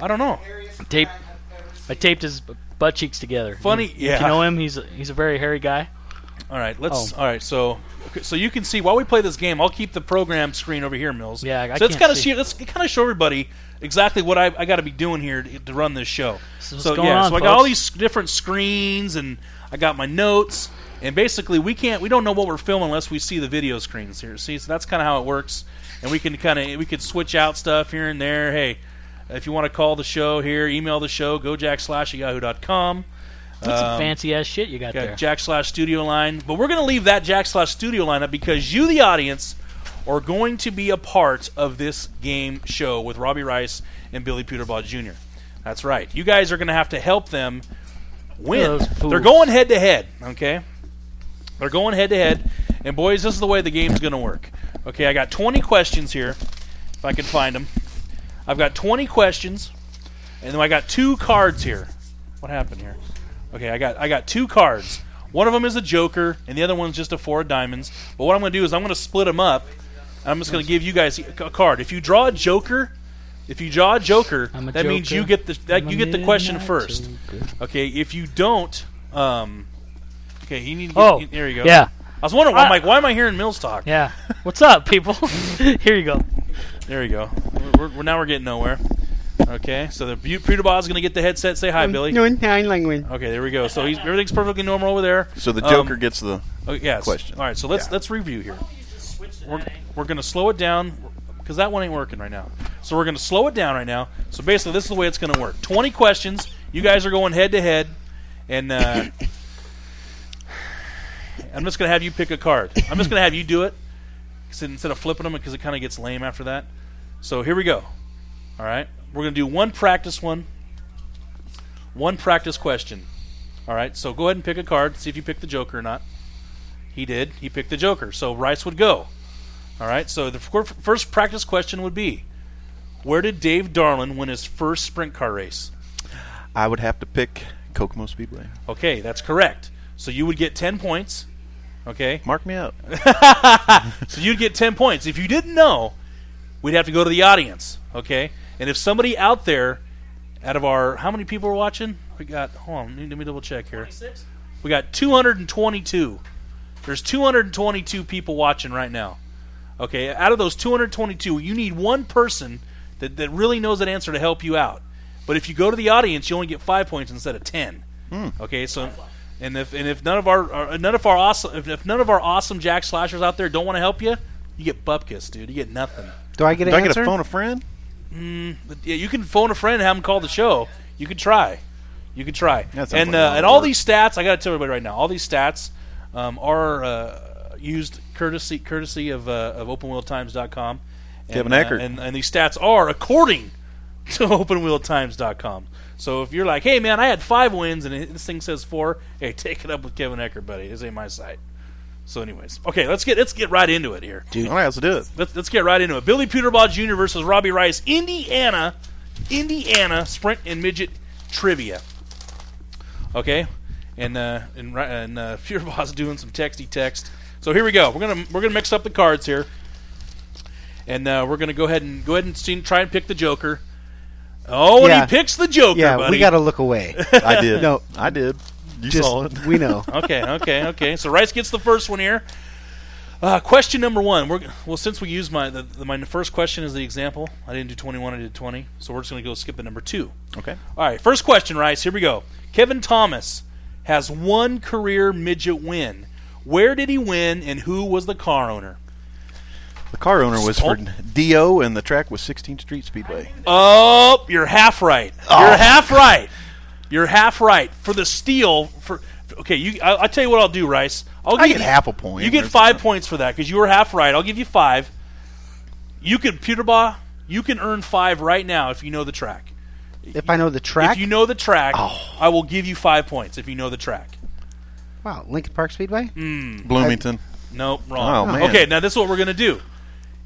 I don't know. Tape. I taped his butt cheeks together. Funny, You- yeah. You know him? He's a, he's a very hairy guy. All right, let's. Oh. All right, so okay, so you can see while we play this game, I'll keep the program screen over here, Mills. Yeah, I so let's can't kind of see. see. Let's kind of show everybody exactly what I, I got to be doing here to, to run this show. This is what's so yeah, on, so I got all these different screens, and I got my notes, and basically we can't, we don't know what we're filming unless we see the video screens here. See, so that's kind of how it works, and we can kind of we could switch out stuff here and there. Hey, if you want to call the show here, email the show, gojackslash at yahoo.com. That's some Um, fancy ass shit you got, Got there. Jack Slash Studio line, but we're going to leave that Jack Slash Studio line up because you, the audience, are going to be a part of this game show with Robbie Rice and Billy Puterbaugh Jr. That's right. You guys are going to have to help them win. They're going head to head. Okay, they're going head to head, and boys, this is the way the game's going to work. Okay, I got 20 questions here, if I can find them. I've got 20 questions, and then I got two cards here. What happened here? Okay, I got I got two cards. One of them is a joker, and the other one's just a four of diamonds. But what I'm going to do is I'm going to split them up. And I'm just going to give you guys a card. If you draw a joker, if you draw a joker, a that means you get the that you get the question first. joker. Okay, if you don't, um, okay, you need to get, Oh, there you go. yeah. I was wondering, I'm like, why am I hearing Mills talk? Yeah. What's up, people? Here you go. There you go. We're, we're, now we're getting nowhere. Okay, so the Bu- is going to get the headset. Say hi, Billy. Okay, there we go. So he's, everything's perfectly normal over there. So the Um, Joker gets the Oh, yes. question. All right, so let's Yeah. let's review here. We're, we're going to slow it down because that one ain't working right now. So we're going to slow it down right now. So basically, this is the way it's going to work. Twenty questions. You guys are going head to head, and uh, I'm just going to have you pick a card. I'm just going to have you do it 'cause instead of flipping them because it kind of gets lame after that. So here we go. All right, we're going to do one practice one, one practice question. All right, so go ahead and pick a card. See if you pick the Joker or not. He did. He picked the Joker. So Rice would go. All right. So the first practice question would be, where did Dave Darland win his first sprint car race? I would have to pick Kokomo Speedway. Okay, that's correct. So you would get ten points. Okay. Mark me out. so you'd get 10 points. If you didn't know, we'd have to go to the audience, okay? And if somebody out there, out of our, how many people are watching? We got, hold on, let me double check here. We got 222. There's 222 people watching right now. Okay, out of those 222, you need one person that, that really knows that answer to help you out. But if you go to the audience, you only get five points instead of 10. Hmm. Okay, so and if and if none of our, our none of our awesome if, if none of our awesome Jack slashers out there don't want to help you, you get bupkis, dude. You get nothing. Do I get an Do I get answer? a phone a friend? Mm, yeah, you can phone a friend and have them call the show. You could try. You could try. That sounds and like uh, and all these stats, I got to tell everybody right now, all these stats um, are uh, used courtesy courtesy of uh, of OpenWheelTimes.com. And, Kevin uh, Eckert. and and these stats are according to OpenWheelTimes.com. So if you're like, hey man, I had five wins and this thing says four, hey, take it up with Kevin Eckert, buddy. This ain't my site. So, anyways, okay, let's get let's get right into it here. Dude, all right, let's do it. Let's, let's get right into it. Billy Puterbaugh Jr. versus Robbie Rice, Indiana, Indiana sprint and midget trivia. Okay, and uh, and and uh, Puterbaugh's doing some texty text. So here we go. We're gonna we're gonna mix up the cards here, and uh, we're gonna go ahead and go ahead and see, try and pick the Joker. Oh, and Yeah. he picks the Joker, Yeah, buddy. we got to look away. I did. No, I did. You just, saw it. We know. okay, okay, okay. So Rice gets the first one here. Uh, question number one. We're, well, since we used my the, the, my first question as the example, I didn't do 21. I did 20. So we're just going to go skip to number two. Okay. All right. First question, Rice. Here we go. Kevin Thomas has one career midget win. Where did he win, and who was the car owner? The car owner was for Oh. Dio, and the track was 16th Street Speedway. Oh, you're half right. You're half right. You're half right for the steal. For okay, you. I, I'll tell you what I'll do, Rice. I'll I give get you- half a point. You get There's five points for that because you were half right. I'll give you five. You can Puterbaugh. You can earn five right now if you know the track. If I know the track, If you know the track, Oh. I will give you five points if you know the track. wow, Lincoln Park Speedway. Mm. Bloomington. Nope, wrong. Oh, man. Okay, now this is what we're gonna do.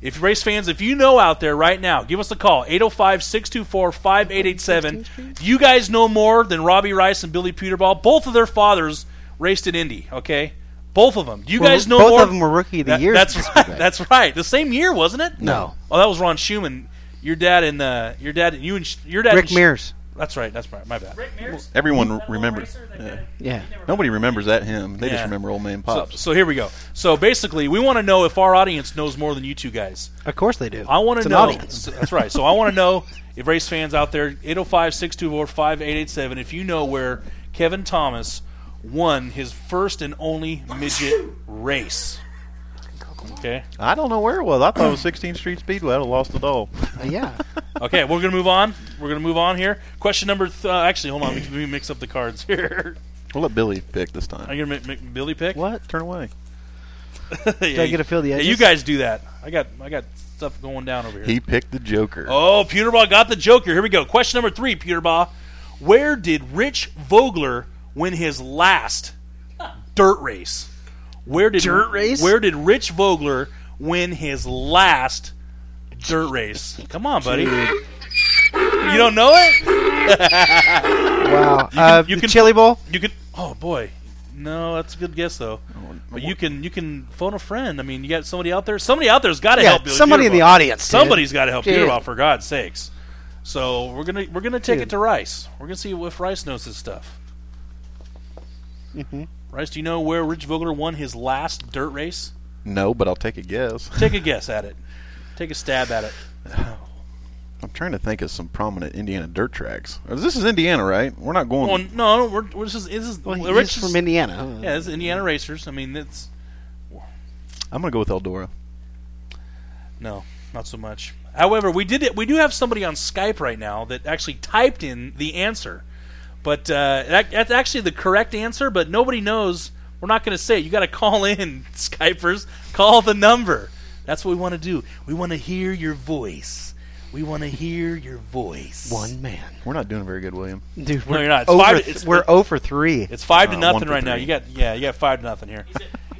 If race fans, if you know out there right now, give us a call 805-624-5887. You guys know more than Robbie Rice and Billy Puterbaugh? Both of their fathers raced in Indy, okay? Both of them. Do you Well, guys know both more? of them were Rookie of the That- Years That's right. That's right. The same year, wasn't it? No. Oh, that was Ron Shuman. Your dad and uh, your dad, and you and your dad. Rick Mears. That's right. That's right. My bad. Rick Everyone remembers. Yeah. Yeah. Nobody remembers that him. They Yeah. just remember old man So, pops. so here we go. So basically, we want to know if our audience knows more than you two guys. Of course they do. I want It's to an know. audience. That's right. So I want to know if race fans out there, 805 624 5887, if you know where Kevin Thomas won his first and only midget race. Okay. I don't know where it was. I thought it was 16th Street Speedway. I'd have lost it all. Uh, yeah. Okay, we're gonna move on. We're gonna move on here. Question number. Th- uh, actually, hold on. Let me mix up the cards here. We'll let Billy pick this time. Are you gonna make, make Billy pick? What? Turn away. yeah, I get to feel the yeah, you guys do that. I got I got stuff going down over here. He picked the Joker. Oh, Puterbaugh got the Joker. Here we go. Question number three, Puterbaugh. Where did Rich Vogler win his last dirt race? Where did Dirt race? Where did Rich Vogler win his last dirt race? Come on, buddy. You don't know it? Wow. You can, Uh, you the can Chili Bowl? You can. Oh boy. No, that's a good guess though. But you can you can phone a friend. I mean, you got somebody out there. Somebody out there's got to Yeah, help. Somebody in the audience. Somebody's got to help Dude. Puterbaugh for God's sakes. So we're gonna we're gonna take Dude. it to Rice. We're gonna see if Rice knows his stuff. Mm-hmm. Rice, do you know where Rich Vogler won his last dirt race? No, but I'll take a guess. Take a guess at it. Take a stab at it. I'm trying to think of some prominent Indiana dirt tracks. Uh, This is Indiana, right? We're not going. Well, no, no, we're, we're this is this is Well, he's Rich is- from Indiana. huh? Yeah, it's Indiana racers. I mean, it's I'm going to go with Eldora. No, not so much. However, we did it. We do have somebody on Skype right now that actually typed in the answer, but uh, that, that's actually the correct answer. But nobody knows. We're not going to say it. You got to call in, Skypers. Call the number. That's what we want to do. We want to hear your voice. We want to hear your voice. One man. We're not doing very good, William. Dude, we're you're not. It's over five. th- it's, we're 0 for 3. It's five to Uh, nothing one for right now. You got yeah, you got five to nothing here.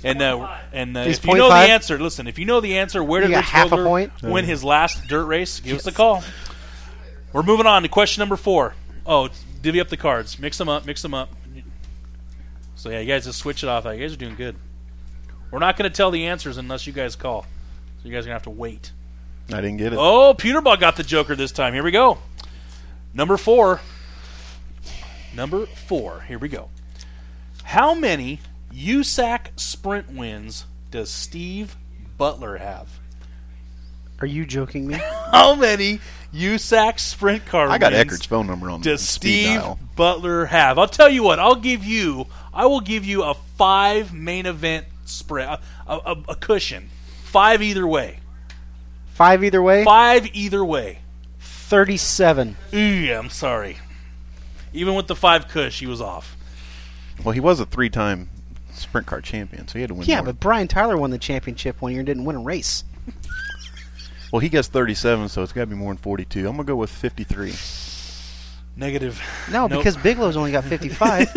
And uh, and uh, He's if you know the answer, listen. If you know the answer, where did got Rich half a point? win his last dirt race? Give us a call. We're moving on to question number four. Oh, divvy up the cards. Mix them up. Mix them up. So yeah, you guys just switch it off. You guys are doing good. We're not going to tell the answers unless you guys call. So you guys are going to have to wait. I didn't get it. Oh, Puterbaugh got the Joker this time. Here we go. Number four. Number four. Here we go. How many USAC sprint wins does Steve Butler have? Are you joking me? How many USAC sprint car I got wins Eckerd's phone number on does speed Steve dial. Butler have? I'll tell you what. I'll give you. I will give you a five main event spread, a, a, a cushion, five either way, Five either way? five either way. 37. Ooh, I'm sorry. Even with the five cush, he was off. Well, he was a three-time sprint car champion, so he had to win. Yeah, more. but Brian Tyler won the championship one year and didn't win a race. Well, he gets 37, so it's got to be more than 42. I'm gonna go with 53. Negative. No, Nope. because Bigelow's only got 55,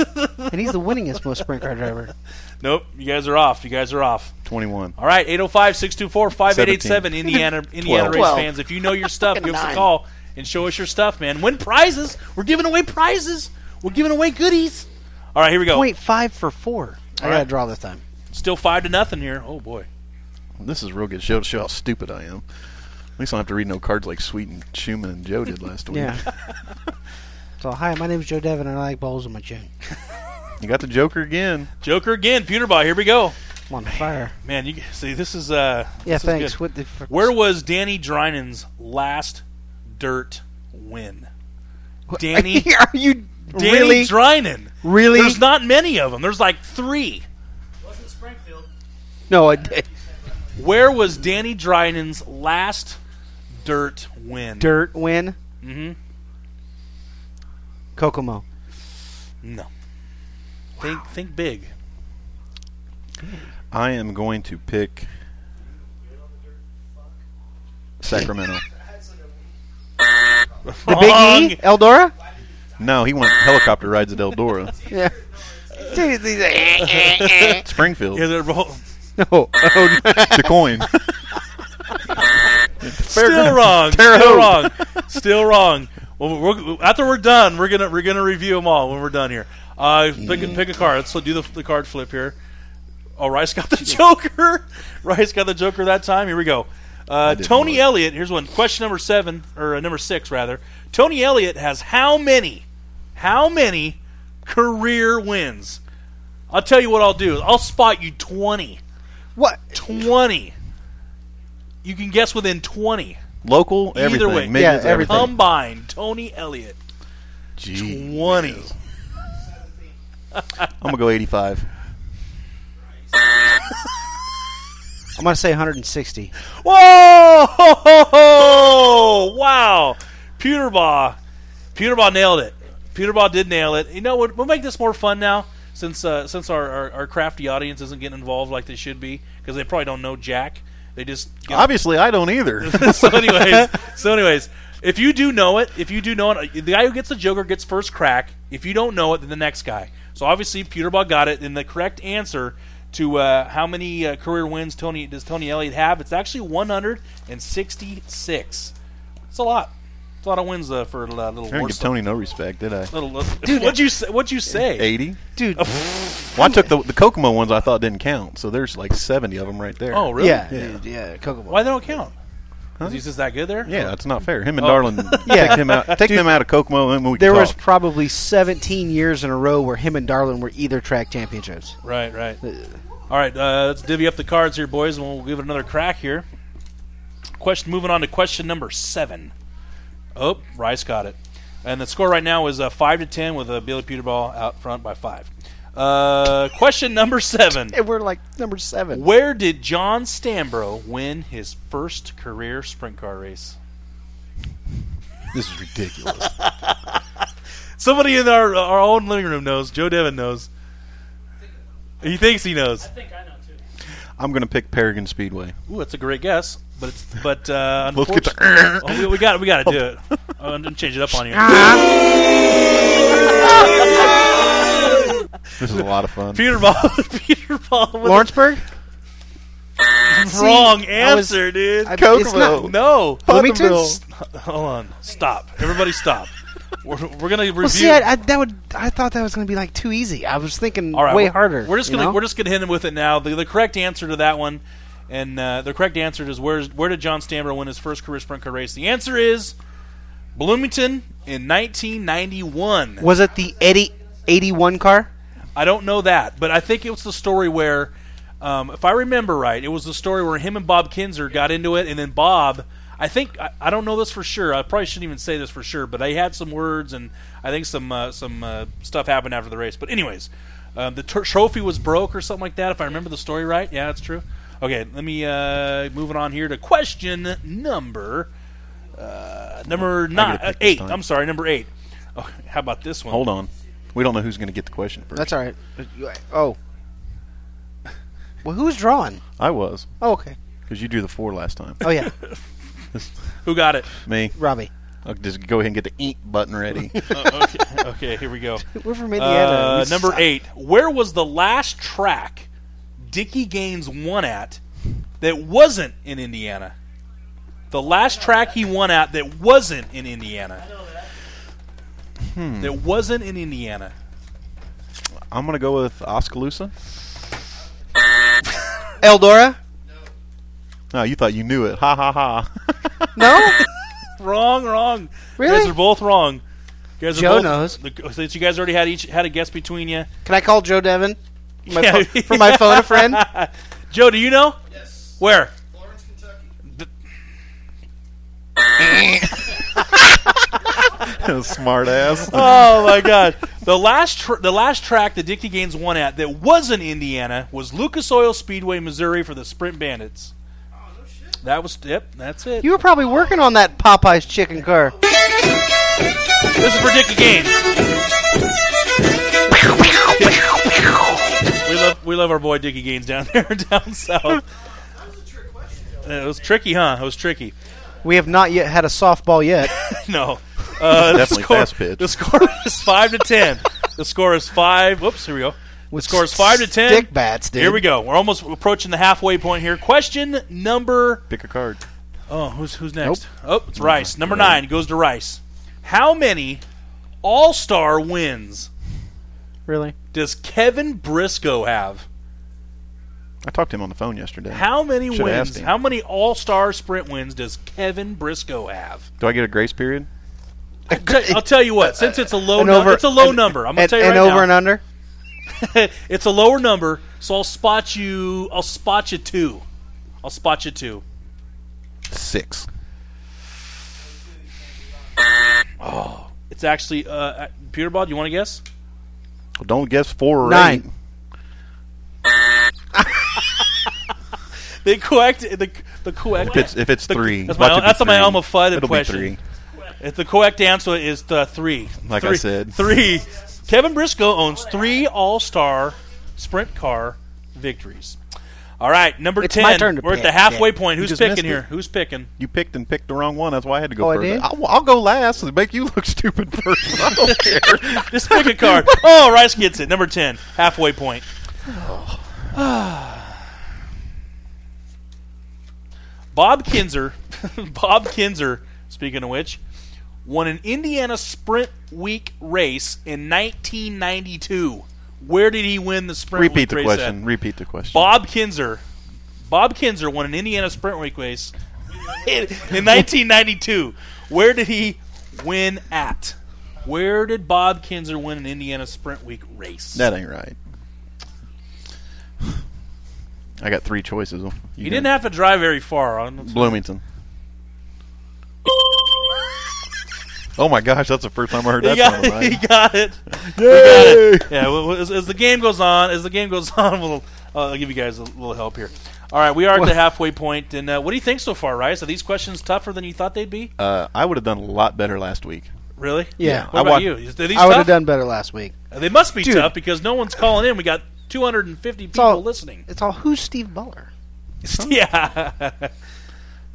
and he's the winningest most sprint car driver. Nope, you guys are off. You guys are off. 21. All right, 805 624 5887. Indiana, Indiana race Twelve. fans. If you know your stuff, Fucking give us a call and show us your stuff, man. Win prizes. We're giving away prizes. We're giving away goodies. All right, here we go. Point five for four. I All got to draw this time. Still five to nothing here. Oh boy. This is a real good show to show how stupid I am. At least I don't have to read no cards like Sweet and Shuman and Joe did last week. Yeah. so, hi, my name is Joe Devin, and I like bowls on my chin. You got the Joker again. Joker again. Puterbaugh. Here we go. I'm on fire. Man, you see this is uh. Yeah, this is thanks. good. What the frick- Where was Danny Drinan's last dirt win? Danny. Are you Danny really? Drinan. Really? There's not many of them. There's like three. Wasn't Springfield. No, it, Where was Danny Drinan's last dirt win? dirt win. Mm-hmm. Kokomo. No. Think think big. I am going to pick Sacramento. The Big E? Eldora? No, he went helicopter rides at Eldora. Yeah. Dude, these are-. Springfield. Yeah, they're both. No. Oh, no. the coin. Still wrong. Still wrong. Still wrong. Well, we're, after we're done, we're gonna we're gonna review them all when we're done here. Uh, pick a, pick a card. Let's do the, the card flip here. Oh, Rice got the Joker. Rice got the Joker that time. Here we go. Uh, Tony Elliott. Here's one. Question number seven or uh, number six rather. Tony Elliott has how many? How many career wins? I'll tell you what I'll do. I'll spot you twenty. What? Twenty. You can guess within twenty. Local, Either everything. way, Millions, everything. Combined, Tony Elliott. Gee. Twenty. I'm gonna go 85. I'm gonna say 160. Whoa! Wow. Puterbaugh. Puterbaugh nailed it. Puterbaugh did nail it. You know what? We'll make this more fun now since uh, since our, our, our crafty audience isn't getting involved like they should be because they probably don't know Jack. They just Obviously, I don't either. so anyways, so anyways, if you do know it, if you do know it, the guy who gets the Joker gets first crack. If you don't know it, then the next guy. So obviously, Puterbaugh got it, and the correct answer to uh, how many uh, career wins Tony does Tony Elliott have? It's actually 166. It's a lot. It's a lot of wins uh, for a little I war didn't give stuff. Tony no respect, did I? Little, little, what'd you say? What'd you say? 80. Dude. well, I took the the Kokomo ones. I thought didn't count. So there's like 70 of them right there. Oh, really? Yeah, Yeah. dude, yeah. Kokomo. Why they don't count? Huh? Is he just that good there? Yeah, that's not fair. Him and Oh. Darland Yeah. take him out. Take Dude, them out of Kokomo, and we can There was talk. probably 17 years in a row where him and Darland were either track championships. Right, right. All right, uh, let's divvy up the cards here, boys, and we'll give it another crack here. Question. Moving on to question number seven. Oh, Rice got it, and the score right now is uh, five to ten with uh, Billy Puterbaugh out front by five. Uh, question number seven. And we're like number seven. Where did John Stanbrough win his first career sprint car race? This is ridiculous. Somebody in our our own living room knows. Joe Devin knows. He thinks he knows. I think I know too. I'm going to pick Paragon Speedway. Ooh, that's a great guess, but it's but uh, Let's get the- unfortunately, oh, we, we got we got to do it. I'm gonna change it up on you. This is a lot of fun. Peter Ball, Peter Ball, Lawrenceburg? wrong See, I was- answer, dude. I- it's not- no, Bloomington? Hold on, stop. Everybody, stop. We're, we're gonna review. Well, see, I, I, that would, I thought that was going to be like too easy. I was thinking All right, way we're- harder. We're just gonna know? we're just gonna hit him with it now. The, the correct answer to that one, and uh, the correct answer is where where did John Stanbrough win his first career sprint car race? The answer is Bloomington in 1991. Was it the Eddie 81 car? I don't know that, but I think it was the story where, um, if I remember right, it was the story where him and Bob Kinser got into it, and then Bob. I think I, I don't know this for sure. I probably shouldn't even say this for sure, but I had some words, and I think some uh, some uh, stuff happened after the race. But anyways, um, the tr- trophy was broke or something like that. If I remember the story right, yeah, that's true. Okay, let me uh, moving on here to question number uh, number nine, uh, eight. I'm sorry, number eight. Oh, how about this one? Hold on. We don't know who's going to get the question first. That's all right. Oh. Well, who's drawing? I was. Oh, okay. Because you drew the four last time. Oh, yeah. Who got it? Me. Robbie. I'll just go ahead and get the ink button ready. Uh, okay, okay, here we go. We're from Indiana. Uh, We number suck. eight. Where was the last track Dickie Gaines won at that wasn't in Indiana? The last track he won at that wasn't in Indiana. Hmm. That wasn't in Indiana. I'm going to go with Oskaloosa. Eldora? No, oh, you thought you knew it. Ha ha ha. No? wrong, wrong. Really? You guys are both wrong. You guys are Joe both- knows. the- Since you guys already had each had a guess between you. Can I call Joe Devon? My Yeah. pho- for my phone a friend? Joe, do you know? Yes. Where? Florence, Smart ass. oh my god! The last tr- the last track that Dickie Gaines won at that wasn't Indiana was Lucas Oil Speedway, Missouri, for the Sprint Bandits. That was yep. That's it. You were probably working on that Popeye's chicken car. This is for Dickie Gaines. we love we love our boy Dickie Gaines down there down south. It was tricky, huh? It was tricky. We have not yet had a softball yet. no. Uh, the Definitely score, fast pitch. The score is five to ten. The score is five. Whoops, here we go. The With score is five to ten. stick bats, dude. Here we go. We're almost approaching the halfway point here. Question number. Pick a card. Oh, who's who's next? Oh, it's Rice. Number nine goes to Rice. How many All Star wins Really? does Kevin Briscoe have? I talked to him on the phone yesterday. How many Should've asked wins? him. How many All Star sprint wins does Kevin Briscoe have? Do I get a grace period? I'll tell you what. Since it's a low, An number, it's a low an- number. I'm gonna and- tell you and right over now. and under? it's a lower number, so I'll spot you. I'll spot you two. I'll spot you two. Six. Oh, it's actually uh, Peter Bob. You want to guess? Well, don't guess four or Nine. eight. The correct. The the correct. If it's if it's the- three, That's my be that's my three. alma fudden It'll question. three. If the correct answer is the three. Like I said. three. Kevin Briscoe owns three All Star sprint car victories. All right, number It's ten. my turn to We're at the halfway Yeah. point. Who's just missed picking it. here? Who's picking? You picked and picked the wrong one. That's why I had to go Oh, I did? I'll, I'll go last to make you look stupid first. I don't care. Just pick a card. Oh, Rice gets it. Number ten. Halfway point. Bob Kinser, Bob Kinser, speaking of which, won an Indiana Sprint Week race in 1992. Where did he win the Sprint Repeat the question. at? Repeat the question. Bob Kinser. Bob Kinser won an Indiana Sprint Week race in, in 1992. Where did he win at? Where did Bob Kinser win an Indiana Sprint Week race? That ain't right. I got three choices. You he didn't have to drive very far. On Bloomington. Oh my gosh, that's the first time I heard He that got, song. it, he got it. He got it. Yeah. well, well, As, as the game goes on, as the game goes on, we'll, uh, I'll give you guys a little help here. All right, we are at the halfway point, and uh, what do you think so far, Rice? Are these questions tougher than you thought they'd be? Uh, I would have done a lot better last week. Really? Yeah. What I about wa- you? Is- Are these I would have done better last week. Uh, They must be Dude. tough because no one's calling in. We got 250 people all- listening. It's all who's Steve Butler? yeah.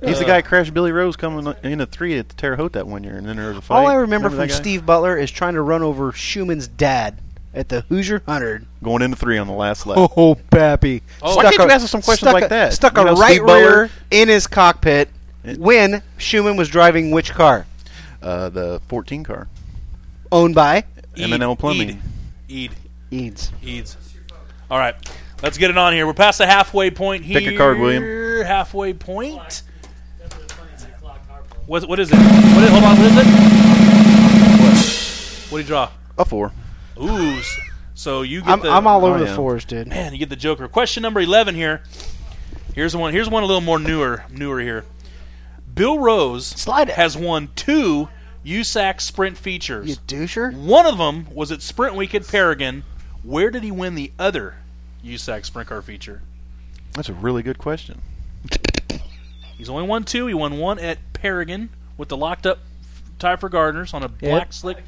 He's the Uh, guy that crashed Billy Rose coming in a three at the Terre Haute that one year, and then there was a fight. All I remember, from? Steve Butler is trying to run over Shuman's dad at the Hoosier Hundred. going into three on the last lap. Oh, Pappy! Oh. Why can't you ask some questions like a- that? Stuck You a know, right Steve rear in his cockpit when Shuman was driving which car? Uh, the 14 car. Owned by M&L Plumbing. Eid. Eads. Eads. All right. Let's get it on here. We're past the halfway point here. Pick a card, William. Halfway point. What, what is it? What is, hold on. What is it? What? What do you draw? A four. Ooh. So you get I'm, the. I'm all over Oh, the yeah. fours, dude. Man, you get the Joker. Question number eleven here. Here's one. Here's one a little more newer. Newer here. Bill Rose Slide it. has won two USAC Sprint features. You doucher. One of them was at Sprint Week at Paragon. Where did he win the other USAC Sprint Car feature? That's a really good question. He's only won two. He won one at Paragon with the locked up tie for Gardners on a black slick.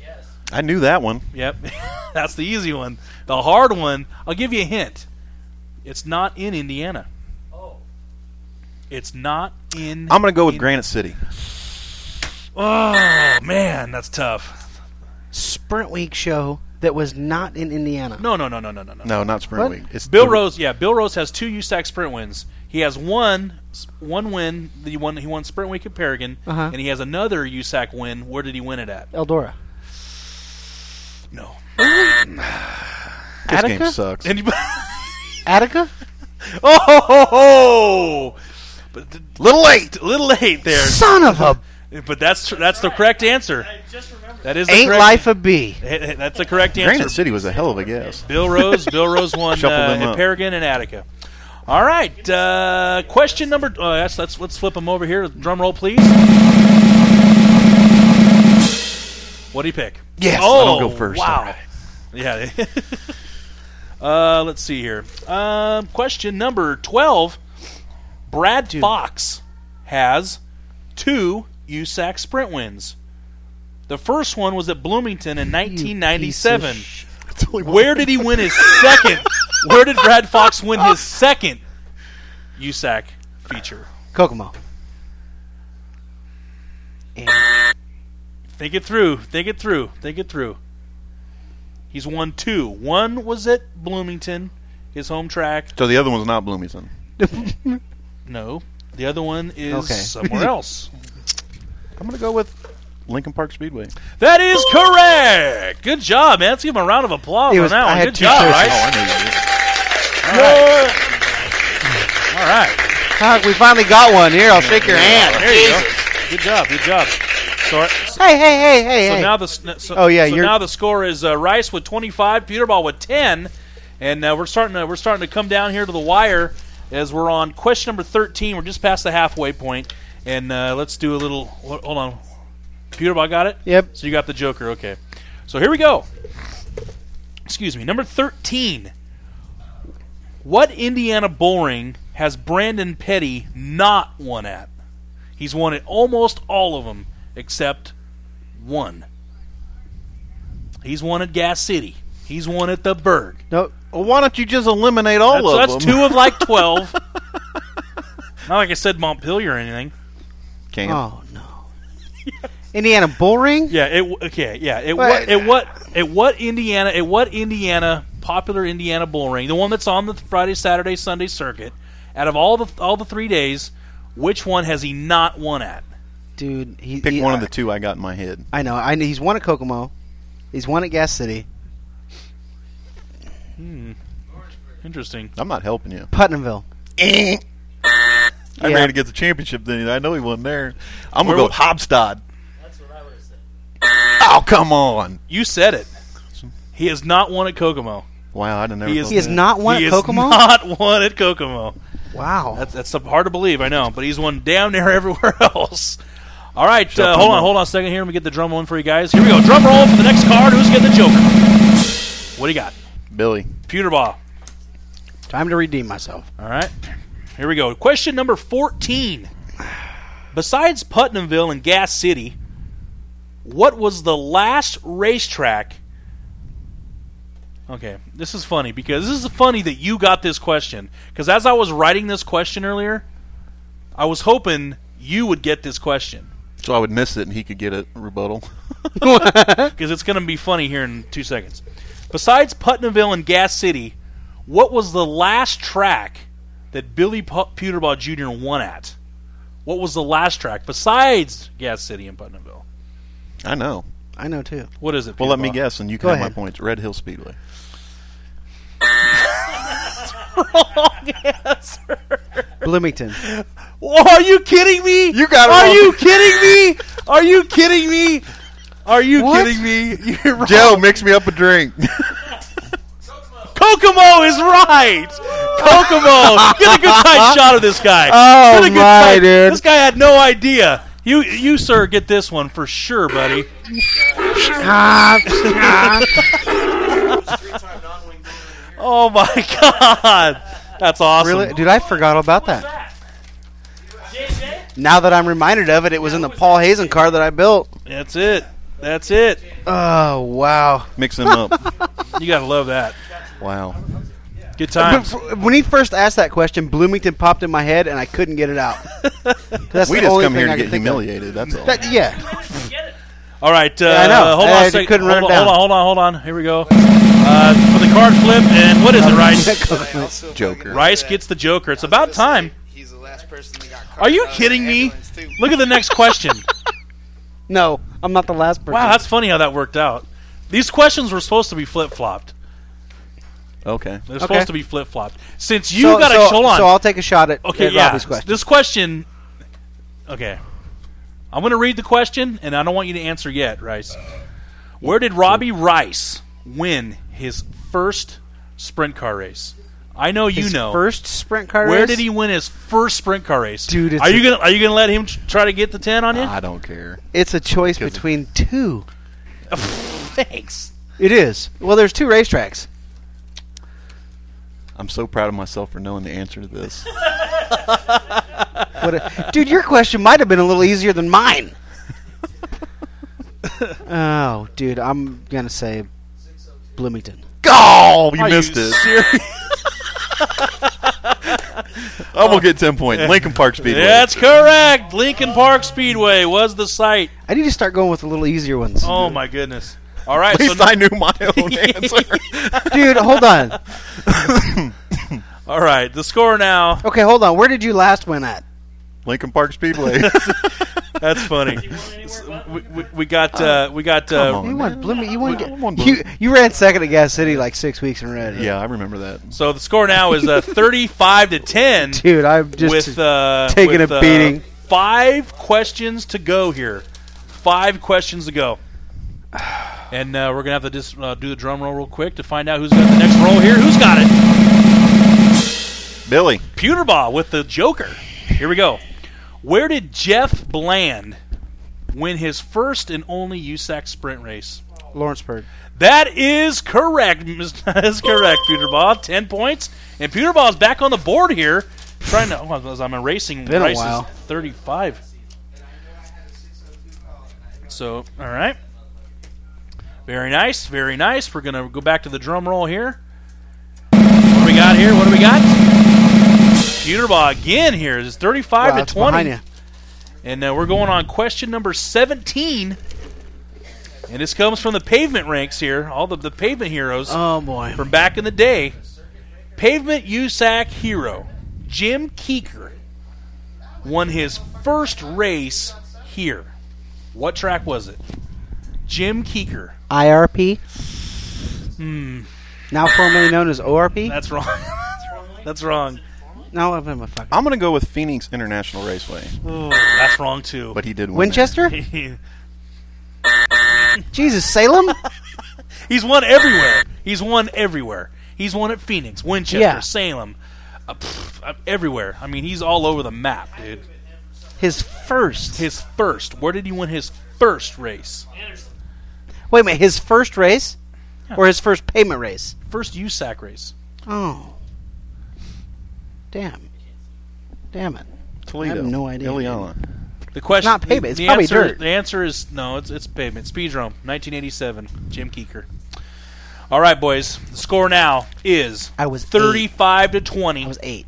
I knew that one. Yep, that's the easy one. The hard one. I'll give you a hint. It's not in Indiana. Oh. It's not in. I'm going to go with in- Granite City. Oh man, that's tough. Sprint Week show that was not in Indiana. No, no, no, no, no, no, no. No, not Sprint What? Week. It's Bill the- Rose, yeah, Bill Rose has two USAC sprint wins. He has one one win. He won. He won Sprint Week at Paragon, Uh-huh. and he has another USAC win. Where did he win it at? Eldora. No. This game sucks. Anybody? Attica? oh, ho, ho, ho. but th- Little late. little late there. Son of a But that's that's the correct answer. That is the ain't correct, life a bee. That's the correct answer. Granite City was a hell of a guess. Bill Rose. Bill Rose won uh, Shuffle at. Paragon and Attica. All right. Uh, question number. Uh, let's, let's let's flip them over here. Drum roll, please. What do you pick? Yes, I Oh, don't go first. Wow. Right. Yeah. uh, let's see here. Um, question number twelve. Brad Fox has two USAC sprint wins. The first one was at Bloomington in 1997. Where did he win his second? Where did Brad Fox win his second USAC feature? Kokomo. Think it through. Think it through. Think it through. He's won two. One was at Bloomington, his home track. So the other one's not Bloomington. No. The other one is Okay. somewhere else. I'm going to go with Lincoln Park Speedway. That is correct. Good job, man. Let's give him a round of applause It on was- that I one. had Good two job, choices. right? Oh, I knew you did. All right. Fuck, we finally got one. Here, I'll shake your hand. There you go. Good job. Good job. So, Hey, hey, hey, hey, so hey. now the s- so, Oh, yeah, so you're- now the score is uh, Rice with 25, Puterbaugh with 10, and uh, we're starting to we're starting to come down here to the wire as we're on question number 13. We're just past the halfway point, and uh, let's do a little. Hold hold on, Puterbaugh got it. Yep. So you got the Joker. Okay. So here we go. Excuse me. Number 13. What Indiana Bull Ring has Brandon Petty not won at? He's won at almost all of them except one. He's won at Gas City. He's won at the Burg. No. Well, why don't you just eliminate all That's, of that's them? two of like twelve. Not like I said Montpelier or anything. Can. Oh no. Indiana Bull Ring? Yeah. It okay. Yeah. It But- what it what it what Indiana it what Indiana popular Indiana bull ring the one that's on the Friday Saturday Sunday circuit. Out of all the all the three days, which one has he not won at? Dude, he Pick he- one of the two I got in my head. I know. I. He's won at Kokomo. He's won at Gas City. Hmm. Interesting. I'm not helping you. Putnamville. I Yeah. ran to get the championship. Then I know he wasn't there. I'm Where gonna go with Haubstadt. Oh come on! You said it. He has not won at Kokomo. Wow, I didn't. know. He, is, He has not won he at has Kokomo? Not won at Kokomo. Wow. That's that's hard to believe. I know, but he's won damn near everywhere else. All right, uh, hold on, hold on a second here. Let me get the drum on for you guys. Here we go. Drum roll for the next card. Who's getting the Joker? What do you got? Billy. Pewter ball. Time to redeem myself. All right. Here we go. Question number 14. Besides Putnamville and Gas City, what was the last racetrack? Okay, this is funny because this is funny that you got this question. Because as I was writing this question earlier, I was hoping you would get this question. So I would miss it, and he could get a rebuttal. Because it's going to be funny here in two seconds. Besides Putnamville and Gas City, what was the last track that Billy Puterbaugh Jr. won at? What was the last track besides Gas City and Putnamville? I know. I know too. What is it? Well, let me guess, and you can Go have ahead. my points. Red Hill Speedway. Wrong answer. Bloomington. Oh, are you kidding me? You got it Are wrong. you kidding me? Are you kidding me? Are you What? kidding me? You're wrong. Joe, mix me up a drink. Kokomo is right. Kokomo, get a good tight shot of this guy. Oh, Get a good my, tight- dude. This guy had no idea. You, you, sir, get this one for sure, buddy. Oh my God, that's awesome. Really, dude? I forgot about that. Now that I'm reminded of it, it was in the Paul Hazen car that I built. That's it. That's it. Oh wow! Mix them up. You gotta love that. Wow. Good times. When he first asked that question, Bloomington popped in my head, and I couldn't get it out. That's we the just only come here thing to I get could think of. humiliated. That's all. That- yeah. All right, uh, Yeah, I know. hold on I a second. couldn't hold, run it on, down. hold on, hold on, hold on. Here we go. Uh, for the card flip, and what is it, Rice? Joker. Rice gets the Joker. It's about time. He's the last person. Are you kidding me? Look at the next question. No, I'm not the last person. Wow, that's funny how that worked out. These questions were supposed to be flip flopped. Okay. They're Okay. supposed to be flip flopped. Since you so, got to so, hold on. So I'll take a shot at, okay, at yeah. Robbie's question. This question. Okay, I'm going to read the question, and I don't want you to answer yet, Rice. Where did Robbie Rice win his first sprint car race? I know you His know. first sprint car Where race? did he win his first sprint car race? Dude, it's are you gonna are you gonna let him try to get the ten on you? I don't care. It's a choice between two. Thanks. It is. Well, there's two racetracks. I'm so proud of myself for knowing the answer to this. What a, dude, your question might have been a little easier than mine. oh, dude, I'm gonna say Bloomington. Oh, you Are missed you it. serious? I'm gonna get ten points. Lincoln Park Speedway. That's correct. Lincoln Park Speedway was the site. I need to start going with the little easier ones. Oh my goodness. All right, At least so I knew my own answer. Dude, hold on. all right, the score now. Okay, hold on. Where did you last win at? Lincoln Park Speedway. That's funny. we, we, we got uh, we got uh, You won, Blooming. You won. Come on, you you ran second at Gas City like six weeks in a row. yeah, I remember that. so the score now is uh, 35 to 10 Dude, I'm just with uh, taking with, a uh, beating. five questions to go here. Five questions to go. And uh, we're gonna have to just uh, do the drum roll real quick to find out who's got the next roll here. Who's got it? Billy. Puterbaugh with the Joker. Here we go. Where did Jeff Bland win his first and only USAC sprint race? Lawrenceburg. That is correct. Mis- That is correct, Puterbaugh. Ten points. And Puterbaugh is back on the board here. Trying to, oh, as I'm erasing Been a Rice's while. 35. So, all right. Very nice, very nice. We're going to go back to the drum roll here. What do we got here? What do we got? Puterbaugh again here. It's 35 Wow, to 20. behind you. And uh, we're going on question number 17. And this comes from the pavement ranks here, all the, the pavement heroes Oh boy. from back in the day. Pavement USAC hero Jim Keeker won his first race here. What track was it? Jim Keeker. IRP. Hmm. Now formerly known as ORP. That's wrong. That's wrong. No, I'm a fuck. I'm going to go with Phoenix International Raceway, Oh, that's wrong too. but he did win. Winchester. Jesus, Salem. He's won everywhere. He's won everywhere. He's won at Phoenix, Winchester, Yeah. Salem, uh, pff, uh, everywhere. I mean, he's all over the map, dude. His first. His first. Where did he win his first race? Wait a minute. His first race, or his first payment race? First USAC race. Oh. Damn. Damn it. Toledo. I have no idea. Ileana. The question. not pavement, it's the probably answer, dirt. The answer is no. It's it's pavement. Speedrome, 1987. Jim Keeker. All right, boys. The score now is I was 35 to 20. I was eight.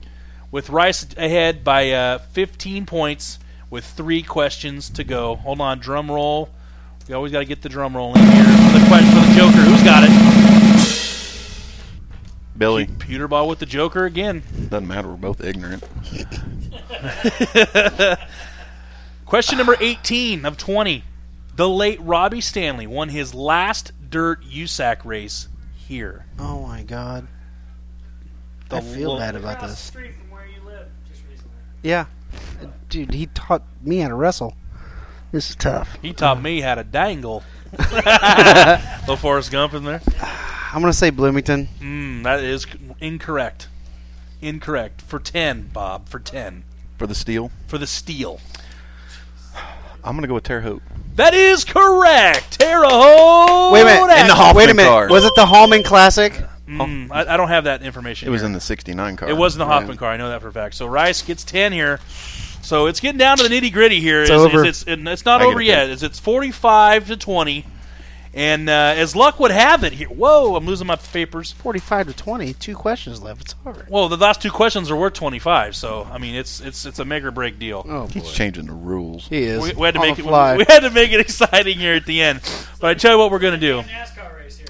with Rice ahead by uh, 15 points with three questions to go. Hold on, drum roll. We always got to get the drum roll in here. For the question for the Joker, who's got it? Billy. Puterbaugh with the Joker again. Doesn't matter. We're both ignorant. Question number 18 of 20. The late Robbie Stanley won his last dirt USAC race here. Oh my god. The I feel lo- bad about this. Yeah. Dude, he taught me how to wrestle. This is tough. He taught me how to dangle. Little Forrest Gump in there. I'm gonna say Bloomington. Mm, that is incorrect. Incorrect. For 10, Bob. For 10. For the steel, For the steel. I'm going to go with Terre Haute. That is correct. Terre Haute. Wait a minute. In the Hoffman Wait a minute. car. Was it the Hallman Classic? Mm, I, I don't have that information. It was here. in the 69 car. It was in the Right. Hoffman car. I know that for a fact. So Rice gets 10 here. So it's getting down to the nitty gritty here. It's Is- is over. it's, and it's not I over it, yet. Dave. Is it's 45 to 20. And uh, as luck would have it here. Whoa, I'm losing my papers. 45 to 20. Two questions left. It's over. Well, the last two questions are worth 25. So I mean, it's it's it's a make or break deal. Oh, He's boy. changing the rules. He is. We, we had to On make it. fly. We had to make it exciting here at the end. But I tell you what, we're going to do.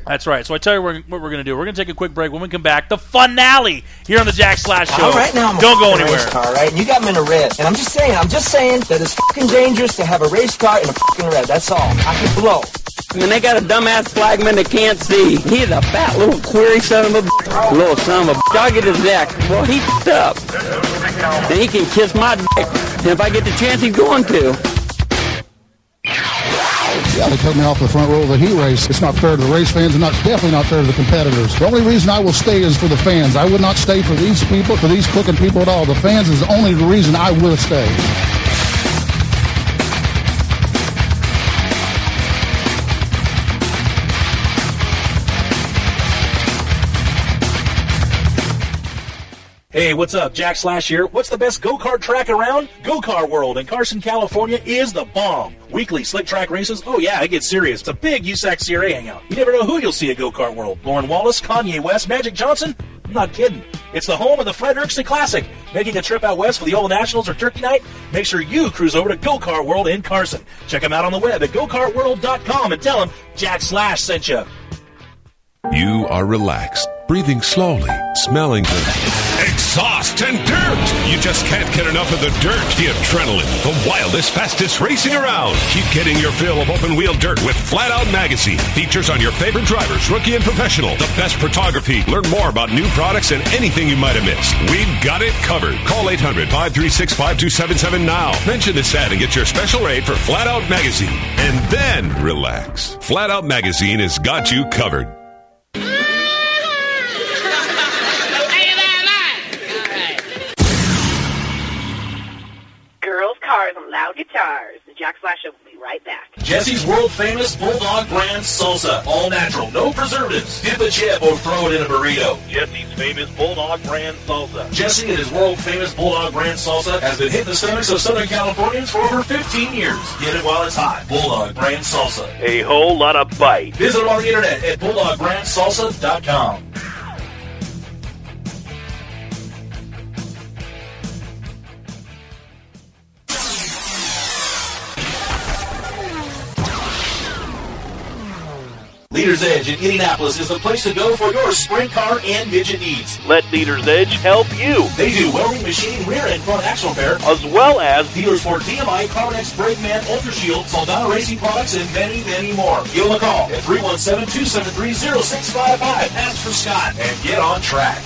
That's right. So I tell you what what we're going to do. We're going to take a quick break. When we come back, the finale here on the Jack Slash Show. All right, now I'm a Don't go fucking anywhere. Race car, right? And you got them in a red. And I'm just saying, I'm just saying that it's fucking dangerous to have a race car in a fucking red. That's all. I can blow. And they got a dumbass flagman that can't see. He's a fat little query son of a b- little son of a b- I'll get his neck. Well, he f***ed up. Then he can kiss my dick. And if I get the chance, he's going to. Yeah, they cut me off the front row of the heat race. It's not fair to the race fans and not definitely not fair to the competitors. The only reason I will stay is for the fans. I would not stay for these people, for these cooking people at all. The fans is the only reason I will stay. Hey, what's up? Jack Slash here. What's the best go-kart track around? Go-Kart World in Carson, California is the bomb. Weekly slick track races? Oh yeah, it gets serious. It's a big USAC CRA hangout. You never know who you'll see at Go-Kart World. Lauren Wallace, Kanye West, Magic Johnson? I'm not kidding. It's the home of the Fred Erickson Classic. Making a trip out west for the Old Nationals or Turkey Night? Make sure you cruise over to Go-Kart World in Carson. Check them out on the web at gokartworld.com and tell them Jack Slash sent you. You are relaxed, breathing slowly, smelling good. Exhaust, and dirt. You just can't get enough of the dirt, the adrenaline, the wildest, fastest racing around. Keep getting your fill of open wheel dirt with Flat Out Magazine. Features on your favorite drivers, rookie and professional. The best photography. Learn more about new products and anything you might have missed. We've got it covered. Call 800 536 5277 now. Mention this ad and get your special rate for Flat Out Magazine. And then relax. Flat Out Magazine has got you covered. Girls, cars, and loud guitars. The Jack Slash Show will be right back. Jesse's world famous Bulldog brand salsa. All natural, no preservatives. Dip a chip or throw it in a burrito. Jesse's famous Bulldog brand salsa. Jesse and his world famous Bulldog brand salsa has been hitting the stomachs of Southern Californians for over 15 years. Get it while it's hot. Bulldog brand salsa. A whole lot of bite. Visit them on the internet at bulldogbrandsalsa.com. Leader's Edge in Indianapolis is the place to go for your sprint car and midget needs. Let Leader's Edge help you. They do welding, machining, rear and front axle repair, as well as dealers for DMI, Carbonex, Brakeman, Ultra Shield, Saldana Racing products, and many, many more. Give them a call at 317-273-0655. Ask for Scott and get on track.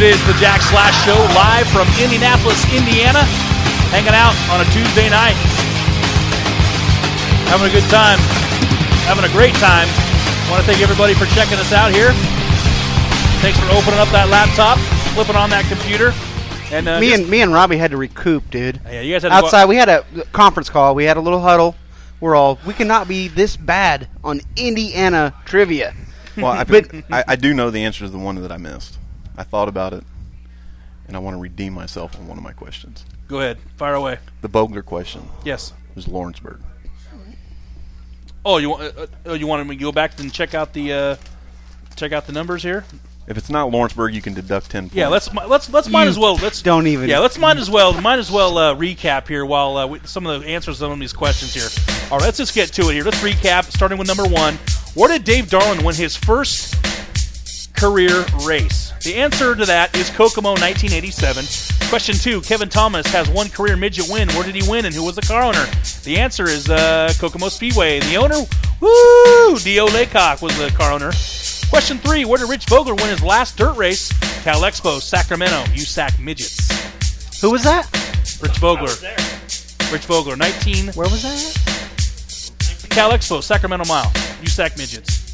It is the Jack Slash Show live from Indianapolis, Indiana. Hanging out on a Tuesday night. Having a good time. Having a great time. want to thank everybody for checking us out here. Thanks for opening up that laptop, flipping on that computer. And uh, me just- and me and Robbie had to recoup, dude. Yeah, you guys had to go- outside. We had a conference call. We had a little huddle. We're all we cannot be this bad on Indiana trivia. Well, I, but I, I do know the answer to the one that I missed. I thought about it, and I want to redeem myself on one of my questions. Go ahead, fire away. The Vogler question. Yes. It was Lawrenceburg. Oh, you want? Uh, uh, you want me to go back and check out the uh, check out the numbers here? If it's not Lawrenceburg, you can deduct ten. Points. Yeah, let's mi- let's let's might You as well let's don't even- Yeah, let's might as well might as well uh, recap here while uh, we, some of the answers to some of these questions here. All right, let's just get to it here. Let's recap, starting with number one. Where did Dave Darland win his first career race? The answer to that is Kokomo, 1987. Question two: Kevin Thomas has one career midget win. Where did he win, and who was the car owner? The answer is uh, Kokomo Speedway. The owner, woo, Dio Laycock was the car owner. Question three: Where did Rich Vogler win his last dirt race? Cal Expo, Sacramento, USAC Midgets. Who was that? Rich Vogler. Rich Vogler, 19. Where was that? Cal Expo, Sacramento Mile, USAC Midgets.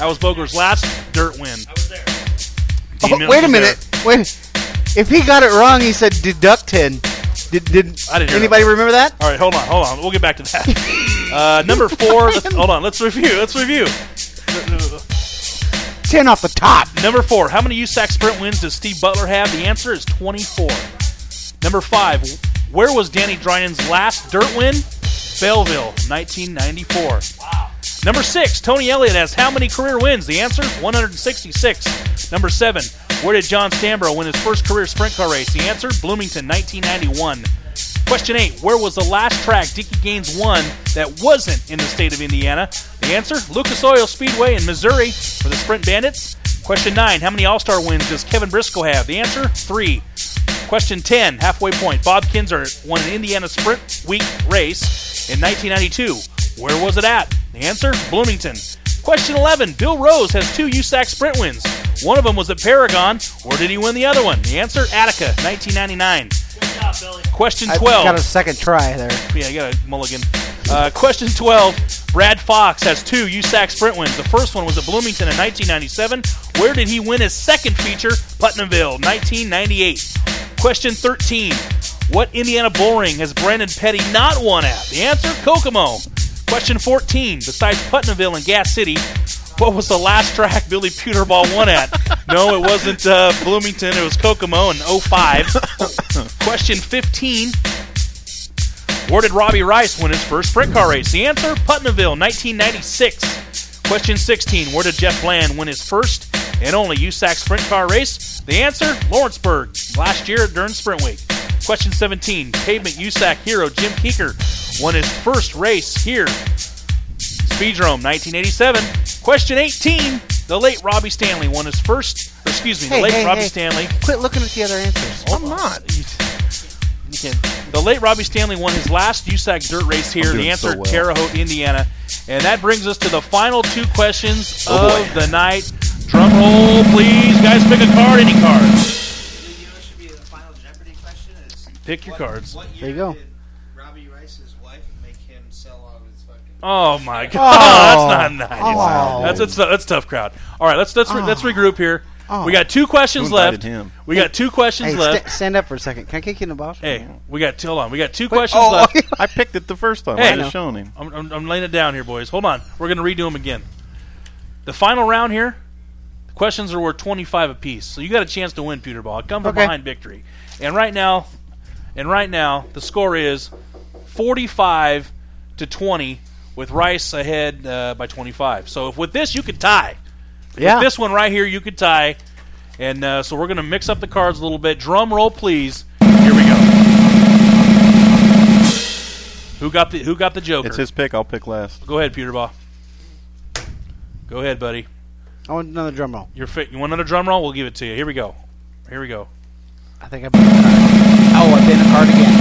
That was Vogler's last dirt win. I was there. Oh, wait a minute. Wait. If he got it wrong, he said deduct ten. Did, did I didn't anybody that. remember that? All right, hold on, hold on. We'll get back to that. uh, number four. let's, hold on. Let's review. Let's review. Ten off the top. Number four. How many USAC sprint wins does Steve Butler have? The answer is 24. Number five. Where was Danny Drinan's last dirt win? Belleville, 1994. Wow. Number six. Tony Elliott has how many career wins? The answer 166. Number seven. Where did John Stanbrough win his first career sprint car race? The answer Bloomington, 1991. Question eight. Where was the last track Dickie Gaines won that wasn't in the state of Indiana? The answer Lucas Oil Speedway in Missouri for the Sprint Bandits. Question nine. How many All Star wins does Kevin Briscoe have? The answer three. Question 10, halfway point. Bob Kinser won an Indiana Sprint Week race in 1992. Where was it at? The answer Bloomington. Question 11, Bill Rose has two USAC sprint wins. One of them was at Paragon. Where did he win the other one? The answer Attica, 1999. Question 12. I 12. got a second try there. Yeah, you got a mulligan. Uh, question 12. Brad Fox has two USAC sprint wins. The first one was at Bloomington in 1997. Where did he win his second feature? Putnamville, 1998. Question 13. What Indiana bull ring has Brandon Petty not won at? The answer, Kokomo. Question 14. Besides Putnamville and Gas City, what was the last track Billy Puterbaugh won at? no, it wasn't uh, Bloomington. It was Kokomo in 05. Question 15. Where did Robbie Rice win his first sprint car race? The answer, Putnamville, 1996. Question 16. Where did Jeff Bland win his first and only USAC sprint car race? The answer, Lawrenceburg, last year during Sprint Week. Question 17, pavement USAC hero Jim Keeker won his first race here. Speedrome, 1987. Question 18, the late Robbie Stanley won his first, excuse me, the late hey, Robbie hey. Stanley Quit looking at the other answers. Oh, I'm not. The late Robbie Stanley won his last USAC dirt race here. I'm The answer, so well. Terre Haute, Indiana. And that brings us to the final two questions Oh, of the night. Drum roll, please. Guys, pick a card, any card. Pick your cards. There you go. Oh my God, Oh. that's not oh. nice. Oh. That's, that's that's tough crowd. All right, let's let's re- let's oh. regroup here. Oh. We got two questions left. him? We got two questions Hey, left. sta- stand up for a second. Can I kick you in the balls? Hey, we got hold on. We got two Wait, questions oh, left. I picked it the first time. Hey, I just shown him. I'm, I'm, I'm laying it down here, boys. Hold on. We're going to redo them again. The final round here, the questions are worth 25 apiece. So you got a chance to win, Puterbaugh. Come from Okay. behind victory. And right now, and right now, the score is 45 to 20 with Rice ahead uh, by 25. So if with this, you could tie. Yeah. With this one right here, you could tie. And uh, so we're going to mix up the cards a little bit. Drum roll, please. Here we go. Who got the Who got the Joker? It's his pick. I'll pick last. Go ahead, Puterbaugh. Go ahead, buddy. I want another drum roll. You're fit. You want another drum roll? We'll give it to you. Here we go. Here we go. I think I bent a card. Oh, I bent a card again.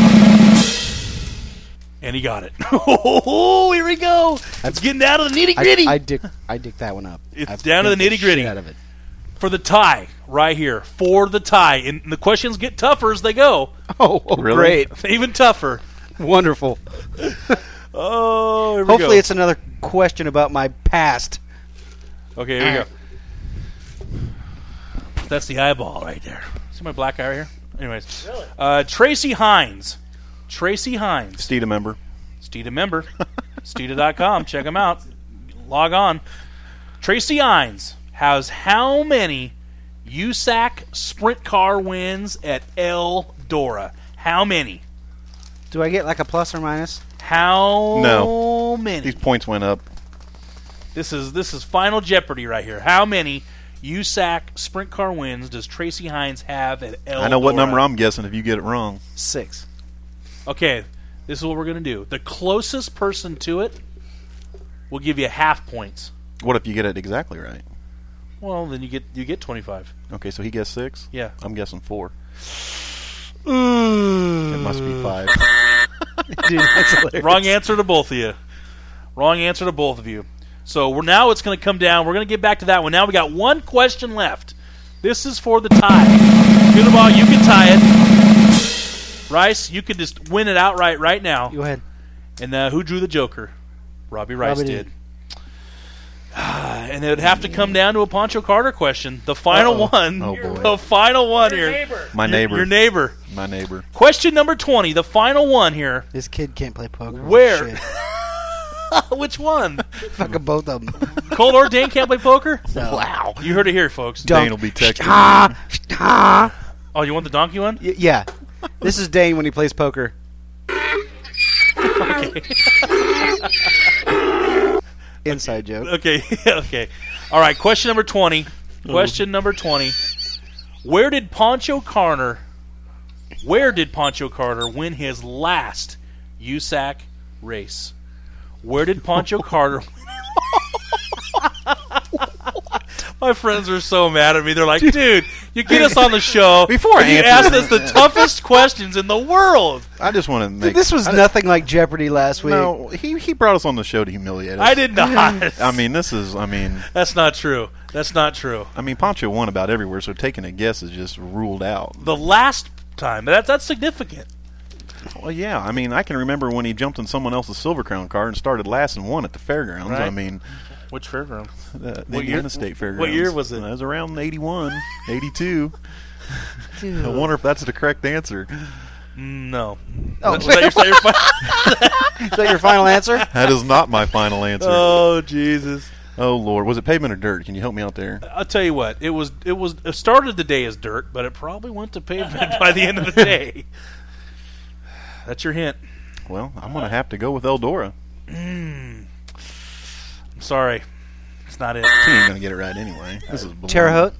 And he got it. Oh, here we go. It's getting down to the nitty gritty. I, I dick I dick that one up. It's I've down to the nitty gritty. out of it. For the tie, right here. For the tie. And the questions get tougher as they go. Oh, oh, Really? great. Even tougher. Wonderful. Oh, here we Hopefully, go. it's another question about my past. Okay, here we ah. go. That's the eyeball right there. See my black eye right here? Anyways. Uh, Tracy Hines. Tracy Hines. Steed a member. Steeda member. Steeda.com. Check them out. Log on. Tracy Hines has how many USAC sprint car wins at El Dora? How many? Do I get like a plus or minus? How No. many? These points went up. This is this is Final Jeopardy right here. How many USAC sprint car wins does Tracy Hines have at El I know what number I'm guessing if you get it wrong. Six. Okay, this is what we're gonna do. The closest person to it will give you half points. What if you get it exactly right? Well, then you get you get twenty five. Okay, so he guessed six? Yeah. I'm guessing four. It must be five. Dude, that's. Wrong answer to both of you. Wrong answer to both of you. So we're now it's going to come down. We're going to get back to that one. Now we got one question left. This is for the tie. Puterbaugh, you can tie it. Rice, you can just win it outright right now. Go ahead. And uh, who drew the Joker? Robbie Rice Robbie did. did. and it would have to come down to a Pancho Carter question. The final Uh-oh. one. Oh, boy. The final one here. My Your- neighbor. Your neighbor. My neighbor. Question number 20, the final one here. This kid can't play poker. Where? Shit. Which one? Fucking both of them. Cold or Dane can't play poker? No. Wow. You heard it here, folks. Dunk. Dane will be texting. Ah, ah. Oh, you want the donkey one? Y- yeah. This is Dane when he plays poker. Inside joke. Okay, okay. All right, question number 20. Question number 20. Where did Pancho Carter Where did Pancho Carter win his last USAC race? Where did Pancho Carter My friends are so mad at me. They're like, "Dude, you get us on the show Before I and you answer- asked us the toughest questions in the world." I just want to make. This was I- nothing like Jeopardy last week. No, he he brought us on the show to humiliate us. I did not. I mean, this is. I mean, That's not true. That's not true. I mean, Pancho won about everywhere, so taking a guess is just ruled out. The last time, that's that's significant. Well, yeah. I mean, I can remember when he jumped in someone else's Silver Crown car and started last and won at the fairgrounds. I mean, Which fairground? the, the What Indiana year- State what year was it? That was around 81, 82. Dude. I wonder if that's the correct answer. No. Oh. Is that your- is that your fi- Is that your final answer? That is not my final answer. oh Jesus! Oh Lord, was it pavement or dirt? Can you help me out there? I'll tell you what. It was. It was. It started the day as dirt, but it probably went to pavement by the end of the day. That's your hint. Well, I'm gonna have to go with Eldora. I'm sorry. It's not it. He ain't gonna get it right anyway. This is baloney. Terre Haute.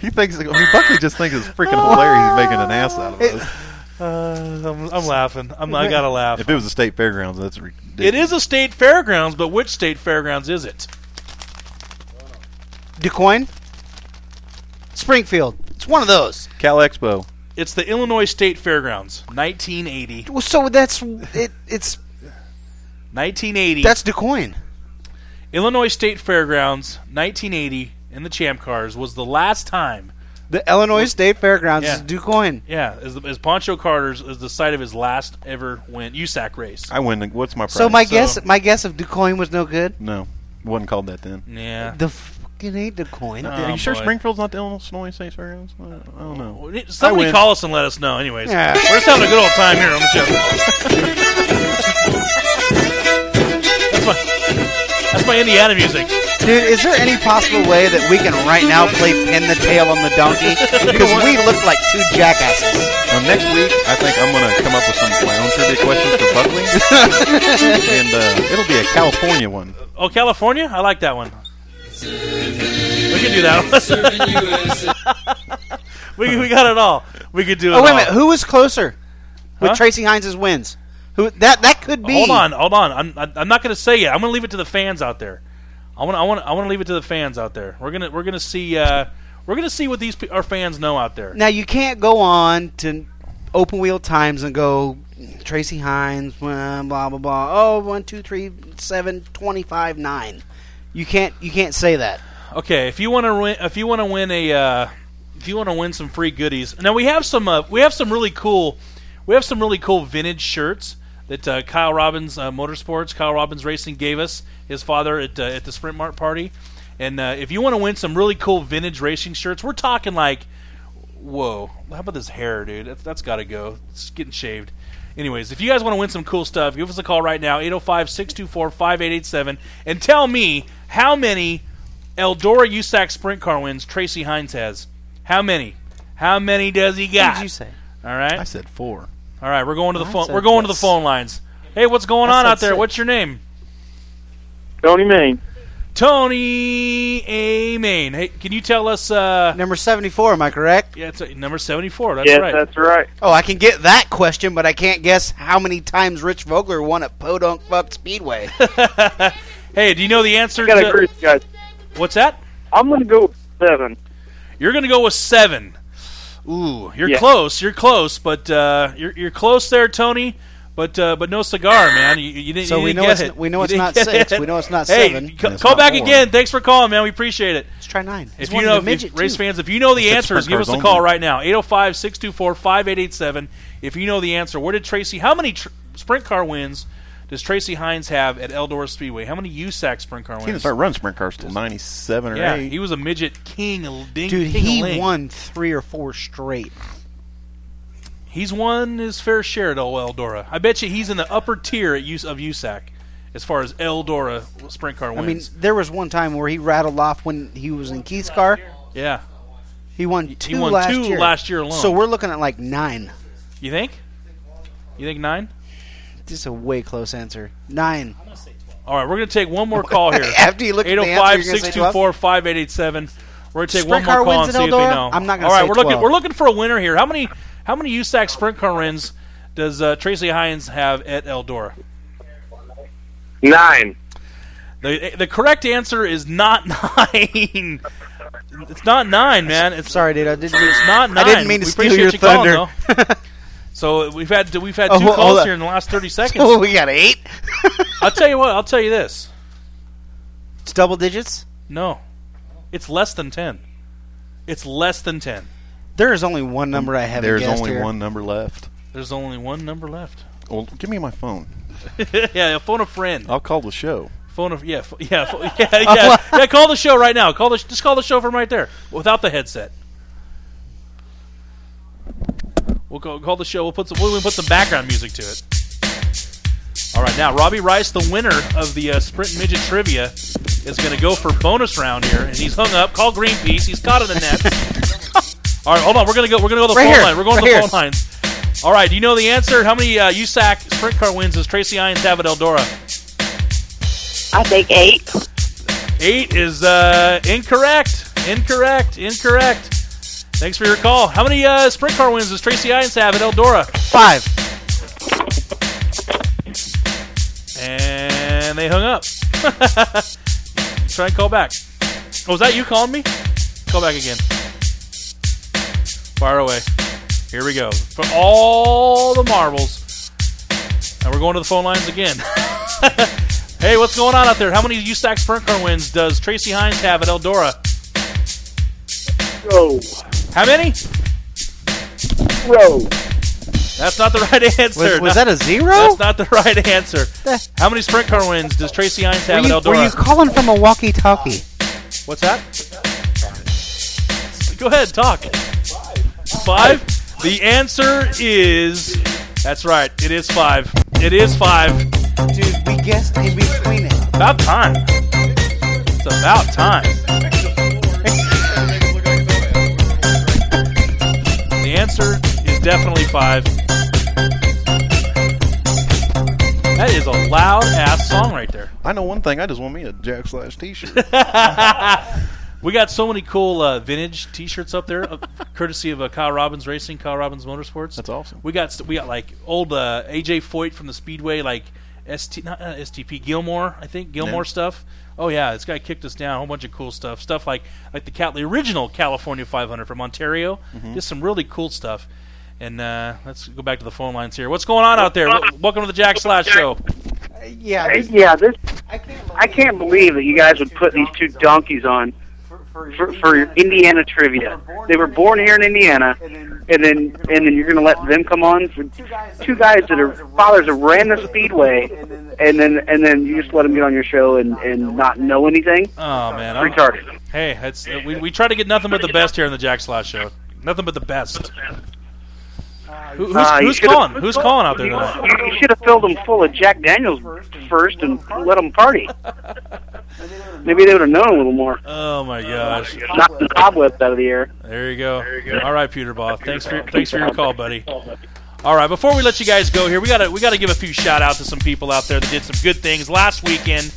He thinks. I mean, Buckley just thinks it's freaking hilarious. He's making an ass out of us. Uh, I'm, I'm laughing. I'm, I gotta laugh. If it was a state fairgrounds, that's ridiculous. It is a state fairgrounds, but which state fairgrounds is it? DuQuoin. Springfield. It's one of those. Cal Expo. It's the Illinois State Fairgrounds, 1980. Well, So that's it. It's 1980. that's DuQuoin. Illinois State Fairgrounds, 1980, in the Champ Cars was the last time. The Illinois State Fairgrounds Yeah. is DuQuoin. Yeah, as, as Pancho Carter's is the site of his last ever win USAC race. I win. The, what's my price? So my guess, my guess of DuQuoin was no good. No, wasn't called that then. Yeah. The fucking ain't DuQuoin. Are you sure boy. Springfield's not the Illinois State Fairgrounds? I I don't know. Somebody call us and let us know. Anyways, Yeah. we're just having a good old time here on the show. that's my that's my Indiana music. Dude, is there any possible way that we can right now play pin the tail on the donkey? Because we look like two jackasses. Well, next week, I think I'm going to come up with some of my own trivia questions for Buckley, and uh, it'll be a California one. Oh, California, I like that one. We can do that. we we got it all. We could do it. Oh wait a minute, who was closer with Huh? Tracy Hines' wins? Who that that could be? Hold on, hold on. I'm I'm not going to say it. I'm going to leave it to the fans out there. I want I want I want to leave it to the fans out there. We're gonna we're gonna see uh, we're gonna see what these our fans know out there. Now you can't go on to open wheel times and go Tracy Hines, blah blah blah. Oh, one, two, three, seven, twenty-five, nine. You can't you can't say that. Okay, if you want to win, if you want to win a, uh, if you want to win some free goodies. Now we have some, uh, we have some really cool, we have some really cool vintage shirts that uh, Kyle Robbins uh, Motorsports, Kyle Robbins Racing gave us his father at uh, at the Sprint Mart party. And uh, if you want to win some really cool vintage racing shirts, we're talking like, whoa, how about this hair, dude? That's, that's got to go. It's getting shaved. Anyways, if you guys want to win some cool stuff, give us a call right now, 805 624 5887, and tell me how many Eldora USAC sprint car wins Tracy Hines has. How many? How many does he got? What did you say? All right. I said four. All right, we're going to the I phone. We're going to the phone lines. Hey, what's going I on out there? six. What's your name? Tony Main. Tony A. Main. Hey, can you tell us? Uh, Number seventy-four. Am I correct? yeah, it's uh, number seventy-four. That's yes, right. that's right. Oh, I can get that question, but I can't guess how many times Rich Vogler won at Podunk Fuck Speedway. hey, do you know the answer? I gotta to, agree guys. What's that? I'm gonna go with seven. You're going to go with seven. Ooh, you're Yeah. close. You're close, but uh, you're you're close there, Tony. But uh, but no cigar, man. You, you didn't. So you we didn't know get it's- it. we know it's didn't not six. it. We know it's not hey, seven. c- it's call not back four. again. Thanks for calling, man. We appreciate it. Let's try nine. If He's you know, of the if, midget, race too. fans, if you know the It's answers, give us a call only. right now. 805 624 5887. If you know the answer, where did Tracy, how many tr- sprint car wins does Tracy Hines have at Eldora Speedway? How many USAC sprint car wins? He didn't wins? start running sprint cars till '97 or Yeah, '8. he was a midget king. of Ding, Dude, king he won three or four straight. He's won his fair share at Old Eldora. I bet you he's in the upper tier at use of USAC as far as Eldora sprint car wins. I mean, there was one time where he rattled off when he was in Keith's car. yeah, He won two won last two year. last year alone. So we're looking at like nine. you think? You think nine? This is a way close answer. Nine. All right, we're going to take one more call here. After you look at the answer, 805 you're gonna say 624 5887. We're going to take Sprint one more call and in see if they know. I'm not gonna All right, say we're looking we're looking for a winner here. How many how many USAC sprint car wins does uh, Tracy Hines have at Eldora? Nine. The the correct answer is not 9. it's not 9, man. It's Sorry, dude. I didn't. Mean, it's not 9. I didn't mean to we steal your you calling, thunder. though. So we've had we've had Oh, two hold- hold calls here in the last 30 seconds. oh, we got eight. I'll tell you what, I'll tell you this. It's double digits. No. It's less than 10. It's less than 10. There is only one number I haven't There's guessed only here. one number left. There's only one number left. Well, give me my phone. yeah, phone a friend. I'll call the show. Phone a yeah, ph- yeah, ph- yeah, yeah, yeah. Call the show right now. Call the just call the show from right there without the headset. We'll go, call the show. We'll put some we'll put some background music to it. All right, now Robbie Rice, the winner of the uh, Sprint Midget Trivia, is going to go for bonus round here, and he's hung up. Call Greenpeace. He's caught in the net. All right, hold on. We're gonna go. We're gonna go to the Right phone here, line. We're going right to the here. phone lines. All right. Do you know the answer? How many uh, USAC sprint car wins does Tracy Hines have at Eldora? I think eight. Eight is uh, incorrect. Incorrect. Incorrect. Thanks for your call. How many uh, sprint car wins does Tracy Hines have at Eldora? Five. And they hung up. Try and call back. Oh, was that you calling me? Call back again. Fire away. Here we go. For all the marbles. And we're going to the phone lines again. hey, what's going on out there? How many USAC sprint car wins does Tracy Hines have at Eldora? Row. How many? Row. That's not the right answer. Was- was Not- that a zero? That's not the right answer. How many sprint car wins does Tracy Hines have you, at Eldora? were you calling from a walkie-talkie? What's that? Go ahead, talk. Five. The answer is. That's right. It is five. It is five. Dude, we guessed in between it. About time. It's about time. the answer is definitely five. That is a loud ass song right there. I know one thing. I just want me a Jack Slash T-shirt. we got so many cool uh, vintage T-shirts up there, uh, courtesy of uh, Kyle Robbins Racing, Kyle Robbins Motorsports. That's awesome. We got st- we got like old uh, AJ Foyt from the Speedway, like ST not uh, STP Gilmore, I think Gilmore Yeah. stuff. Oh yeah, this guy kicked us down a whole bunch of cool stuff, stuff like like the Cal- the original California 500 from Ontario. Mhm. Just some really cool stuff. And uh, let's go back to the phone lines here. What's going on out there? Welcome to the Jack Slash Show. Yeah. Hey, yeah, this. I can't believe that you guys would put these two donkeys on for, for Indiana trivia. They were born here in Indiana, and then and then you're going to let them come on for two guys that are fathers that ran the speedway, and then and then you just let them get on your show and and not know anything. Oh man, I'm- retarded. Hey, it's, we we try to get nothing but the best here on the Jack Slash Show. Nothing but the best. Who, who's Uh, who's calling? Who's calling out there tonight? You, you should have filled them full of Jack Daniels first and let them party. Maybe they would have known a little more. Oh my gosh! Knock the cobwebs out of the air. There you go. All right, Peter Both. Thanks for thanks for your call, buddy. All right, before we let you guys go here, we gotta we gotta give a few shout outs to some people out there that did some good things last weekend.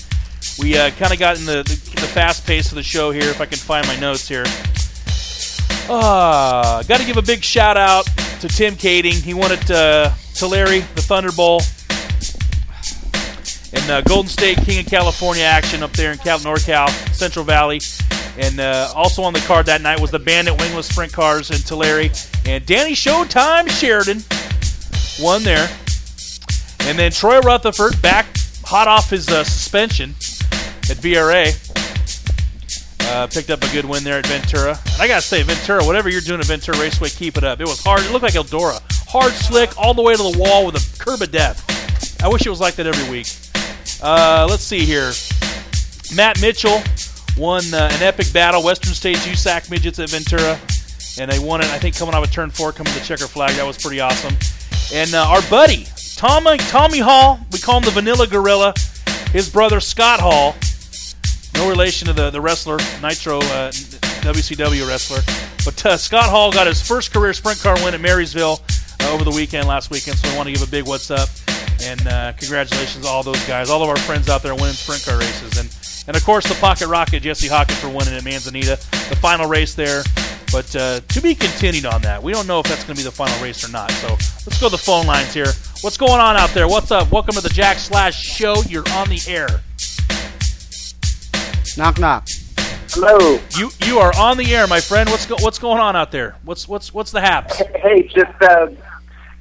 We uh, kind of got in the, the the fast pace of the show here. If I can find my notes here. Uh, got to give a big shout out to Tim Kaeding. He won at uh, Tulare, the Thunder Bowl, and uh, Golden State King of California action up there in Cal NorCal, Central Valley. And uh, also on the card that night was the Bandit Wingless Sprint Cars in Tulare. And Danny Showtime Sheridan won there. And then Troy Rutherford back hot off his uh, suspension at VRA. Uh, picked up a good win there at Ventura. And I gotta say, Ventura, whatever you're doing at Ventura Raceway, keep it up. It was hard. It looked like Eldora. Hard, slick, all the way to the wall with a curb of death. I wish it was like that every week. Uh, let's see here. Matt Mitchell won uh, an epic battle, Western States USAC midgets at Ventura, and they won it. I think coming off a turn four, coming to the checker flag. That was pretty awesome. And uh, our buddy Tommy Tommy Hall, we call him the Vanilla Gorilla. His brother Scott Hall, no relation to the the wrestler Nitro uh, WCW wrestler, but uh, Scott Hall got his first career sprint car win at Marysville uh, over the weekend last weekend. So we want to give a big what's up and uh, congratulations to all those guys, all of our friends out there winning sprint car races, and and of course the Pocket Rocket Jesse Hockett for winning at Manzanita, the final race there. But uh, to be continued on that. We don't know if that's going to be the final race or not. So let's go to the phone lines here. What's going on out there? What's up? Welcome to the Jack Slash Show. You're on the air. Knock knock. Hello. You you are on the air, my friend. What's go, what's going on out there? What's what's what's the haps? Hey, just uh,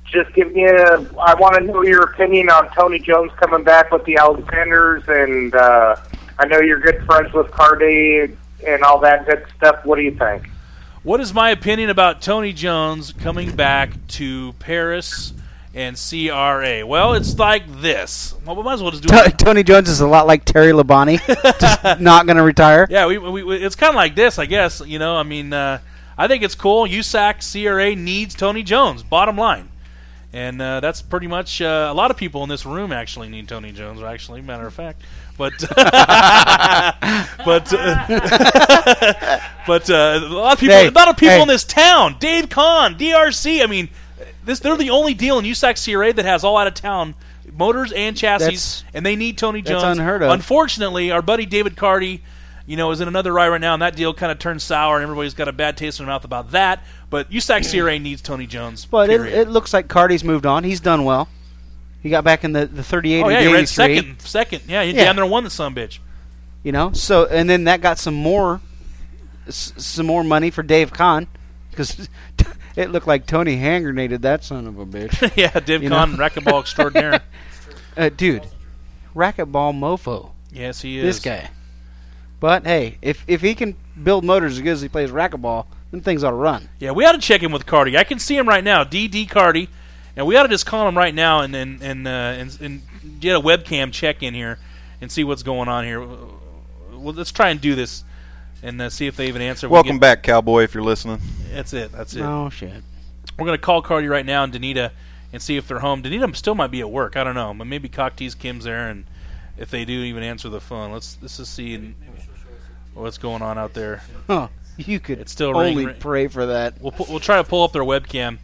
just give me a. I want to know your opinion on Tony Jones coming back with the Alexanders, and uh, I know you're good friends with Cardi and all that good stuff. What do you think? What is my opinion about Tony Jones coming back to Paris and CRA? Well, it's like this. Well, we might as well just do T- Tony Jones is a lot like Terry Labonte, just not going to retire. Yeah, we, we, we it's kind of like this, I guess. You know, I mean, uh, I think it's cool. USAC CRA needs Tony Jones. Bottom line. And uh, that's pretty much uh, a lot of people in this room actually need Tony Jones. Actually, matter of fact, but but uh, but uh, a lot of people, Hey, a lot of people hey. in this town. Dave Kahn, DRC. I mean, this they're the only deal in USAC CRA that has all out of town motors and chassis, That's- and they need Tony that's Jones. unheard of. Unfortunately, our buddy David Carty, you know, is in another ride right now, and that deal kind of turned sour, and everybody's got a bad taste in their mouth about that. But USAC CRA needs Tony Jones. But it, it looks like Cardi's moved on. He's done well. He got back in the, the 38 oh yeah, he ran 83. second. Second, yeah, he Yeah. down there won the son bitch. You know, so and then that got some more, s- some more money for Dave Kahn because it looked like Tony hand grenaded that son of a bitch. yeah, Dave You know? racquetball extraordinaire. uh, dude, racquetball mofo. Yes, he is. This guy. But hey, if if he can build motors as good as he plays racquetball, then things ought to run. Yeah, we ought to check in with Cardi. I can see him right now, DD Cardi, and we ought to just call him right now and and and uh, and, and get a webcam check in here and see what's going on here. Well, let's try and do this and uh, see if they even answer. Welcome get- back, Cowboy, if you're listening. That's it. That's it. Oh shit. We're gonna call Cardi right now and Danita and see if they're home. Danita still might be at work. I don't know, but maybe Cocktease Kim's there, and if they do even answer the phone, let's let's just see and- what's going on out there. Huh. You could It's still only ring- ring- pray for that. We'll pu- we'll try to pull up their webcam.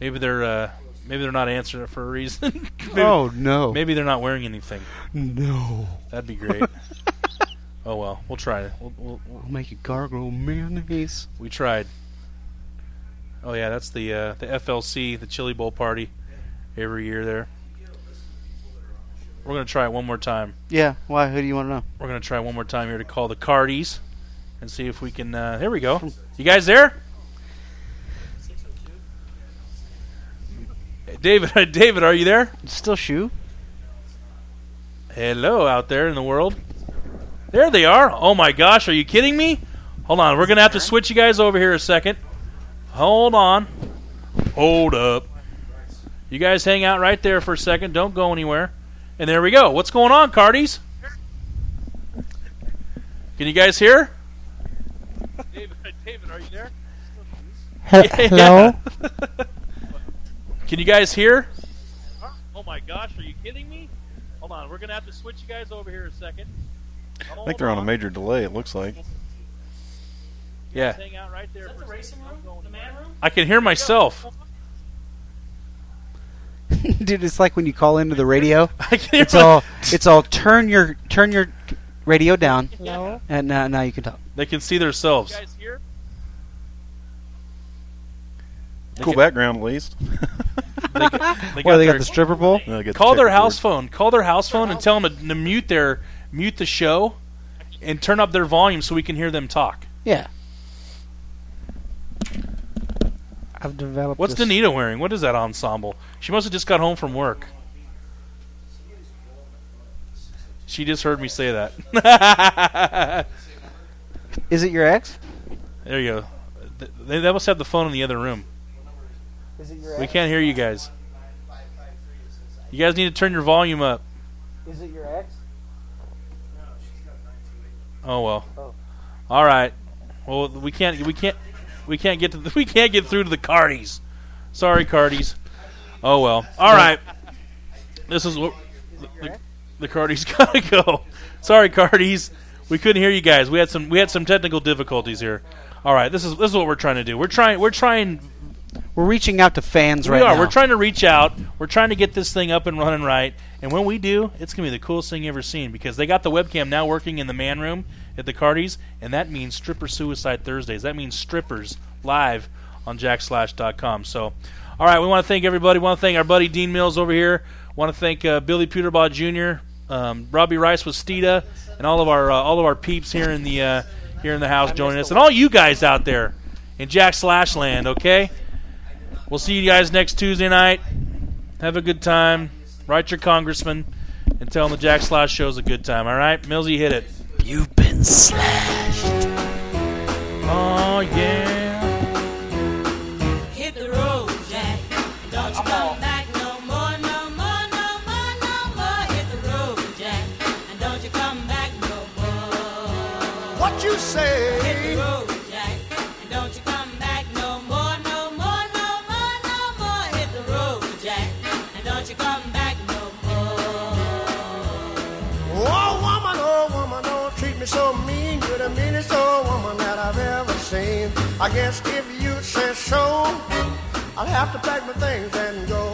Maybe they're uh, maybe they're not answering it for a reason. maybe, Oh, no. Maybe they're not wearing anything. No. That'd be great. oh well, we'll try it. We'll, we'll, we'll, I'll make you gargle mayonnaise. we tried. Oh yeah, that's the uh, the FLC, the Chili Bowl party, every year there. We're gonna try it one more time. Yeah. Why? Who do you want to know? We're gonna try one more time here to call the Cardies, and see if we can. Uh, here we go. You guys there? David, David, are you there? Still shoe. Hello, out there in the world. There they are. Oh my gosh, are you kidding me? Hold on, we're gonna have to switch you guys over here a second. Hold on. Hold up. You guys hang out right there for a second. Don't go anywhere. And there we go. What's going on, Cardies? Can you guys hear? David, David, are you there? Hello. Can you guys hear? Oh my gosh, are you kidding me? Hold on, we're gonna have to switch you guys over here a second. I think they're on a major delay, it looks like. Yeah. Hang out right there. Is that the racing room? The man room? I can hear myself. Dude, it's like when you call into the radio. I can hear it's my- all it's all turn your turn your radio down. Hello? And now now you can talk. They can see themselves. Cool background, at least. They, got- they Well, they got their- the stripper pole? Yeah, they got the Call their checkerboard. house phone. Call their house phone and tell them to, to mute their mute the show and turn up their volume so we can hear them talk. Yeah. I've developed. What's this. Danita wearing? What is that ensemble? She must have just got home from work. She just heard me say that. Is it your ex? there you go. Th- They, they must have the phone in the other room. Is it your We can't hear you guys. You guys need to turn your volume up. Is it your ex? Oh well. Oh. All right. Well, we can't. We can't. We can't get to. The, we can't get through to the Cardis. Sorry, Cardis. Oh well. All right. This is what the, the Cardis gotta go. Sorry, Cardis. We couldn't hear you guys. We had some. We had some technical difficulties here. All right. This is this is what we're trying to do. We're trying. We're trying. We're reaching out to fans We right are. now. We're We're trying to reach out. We're trying to get this thing up and running right. And when we do, it's gonna be the coolest thing you ever seen because they got the webcam now working in the man room at the Cardis, and that means stripper suicide Thursdays. That means strippers live on jackslash.com. So, all right, we want to thank everybody. We want to thank our buddy Dean Mills over here. We Want to thank uh, Billy Puterbaugh Jr., um, Robbie Rice with Steeda, and all of our uh, all of our peeps here in the uh, here in the house joining us, and all you guys out there in Jack Slash Land. Okay. We'll see you guys next Tuesday night. Have a good time. Write your congressman and tell him the Jack Slash show's a good time. All right, Millsy, hit it. You've been slashed. Oh yeah. So mean. You're the meanest old woman that I've ever seen. I guess if you say so, I'll have to pack my things and go.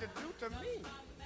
to do to me?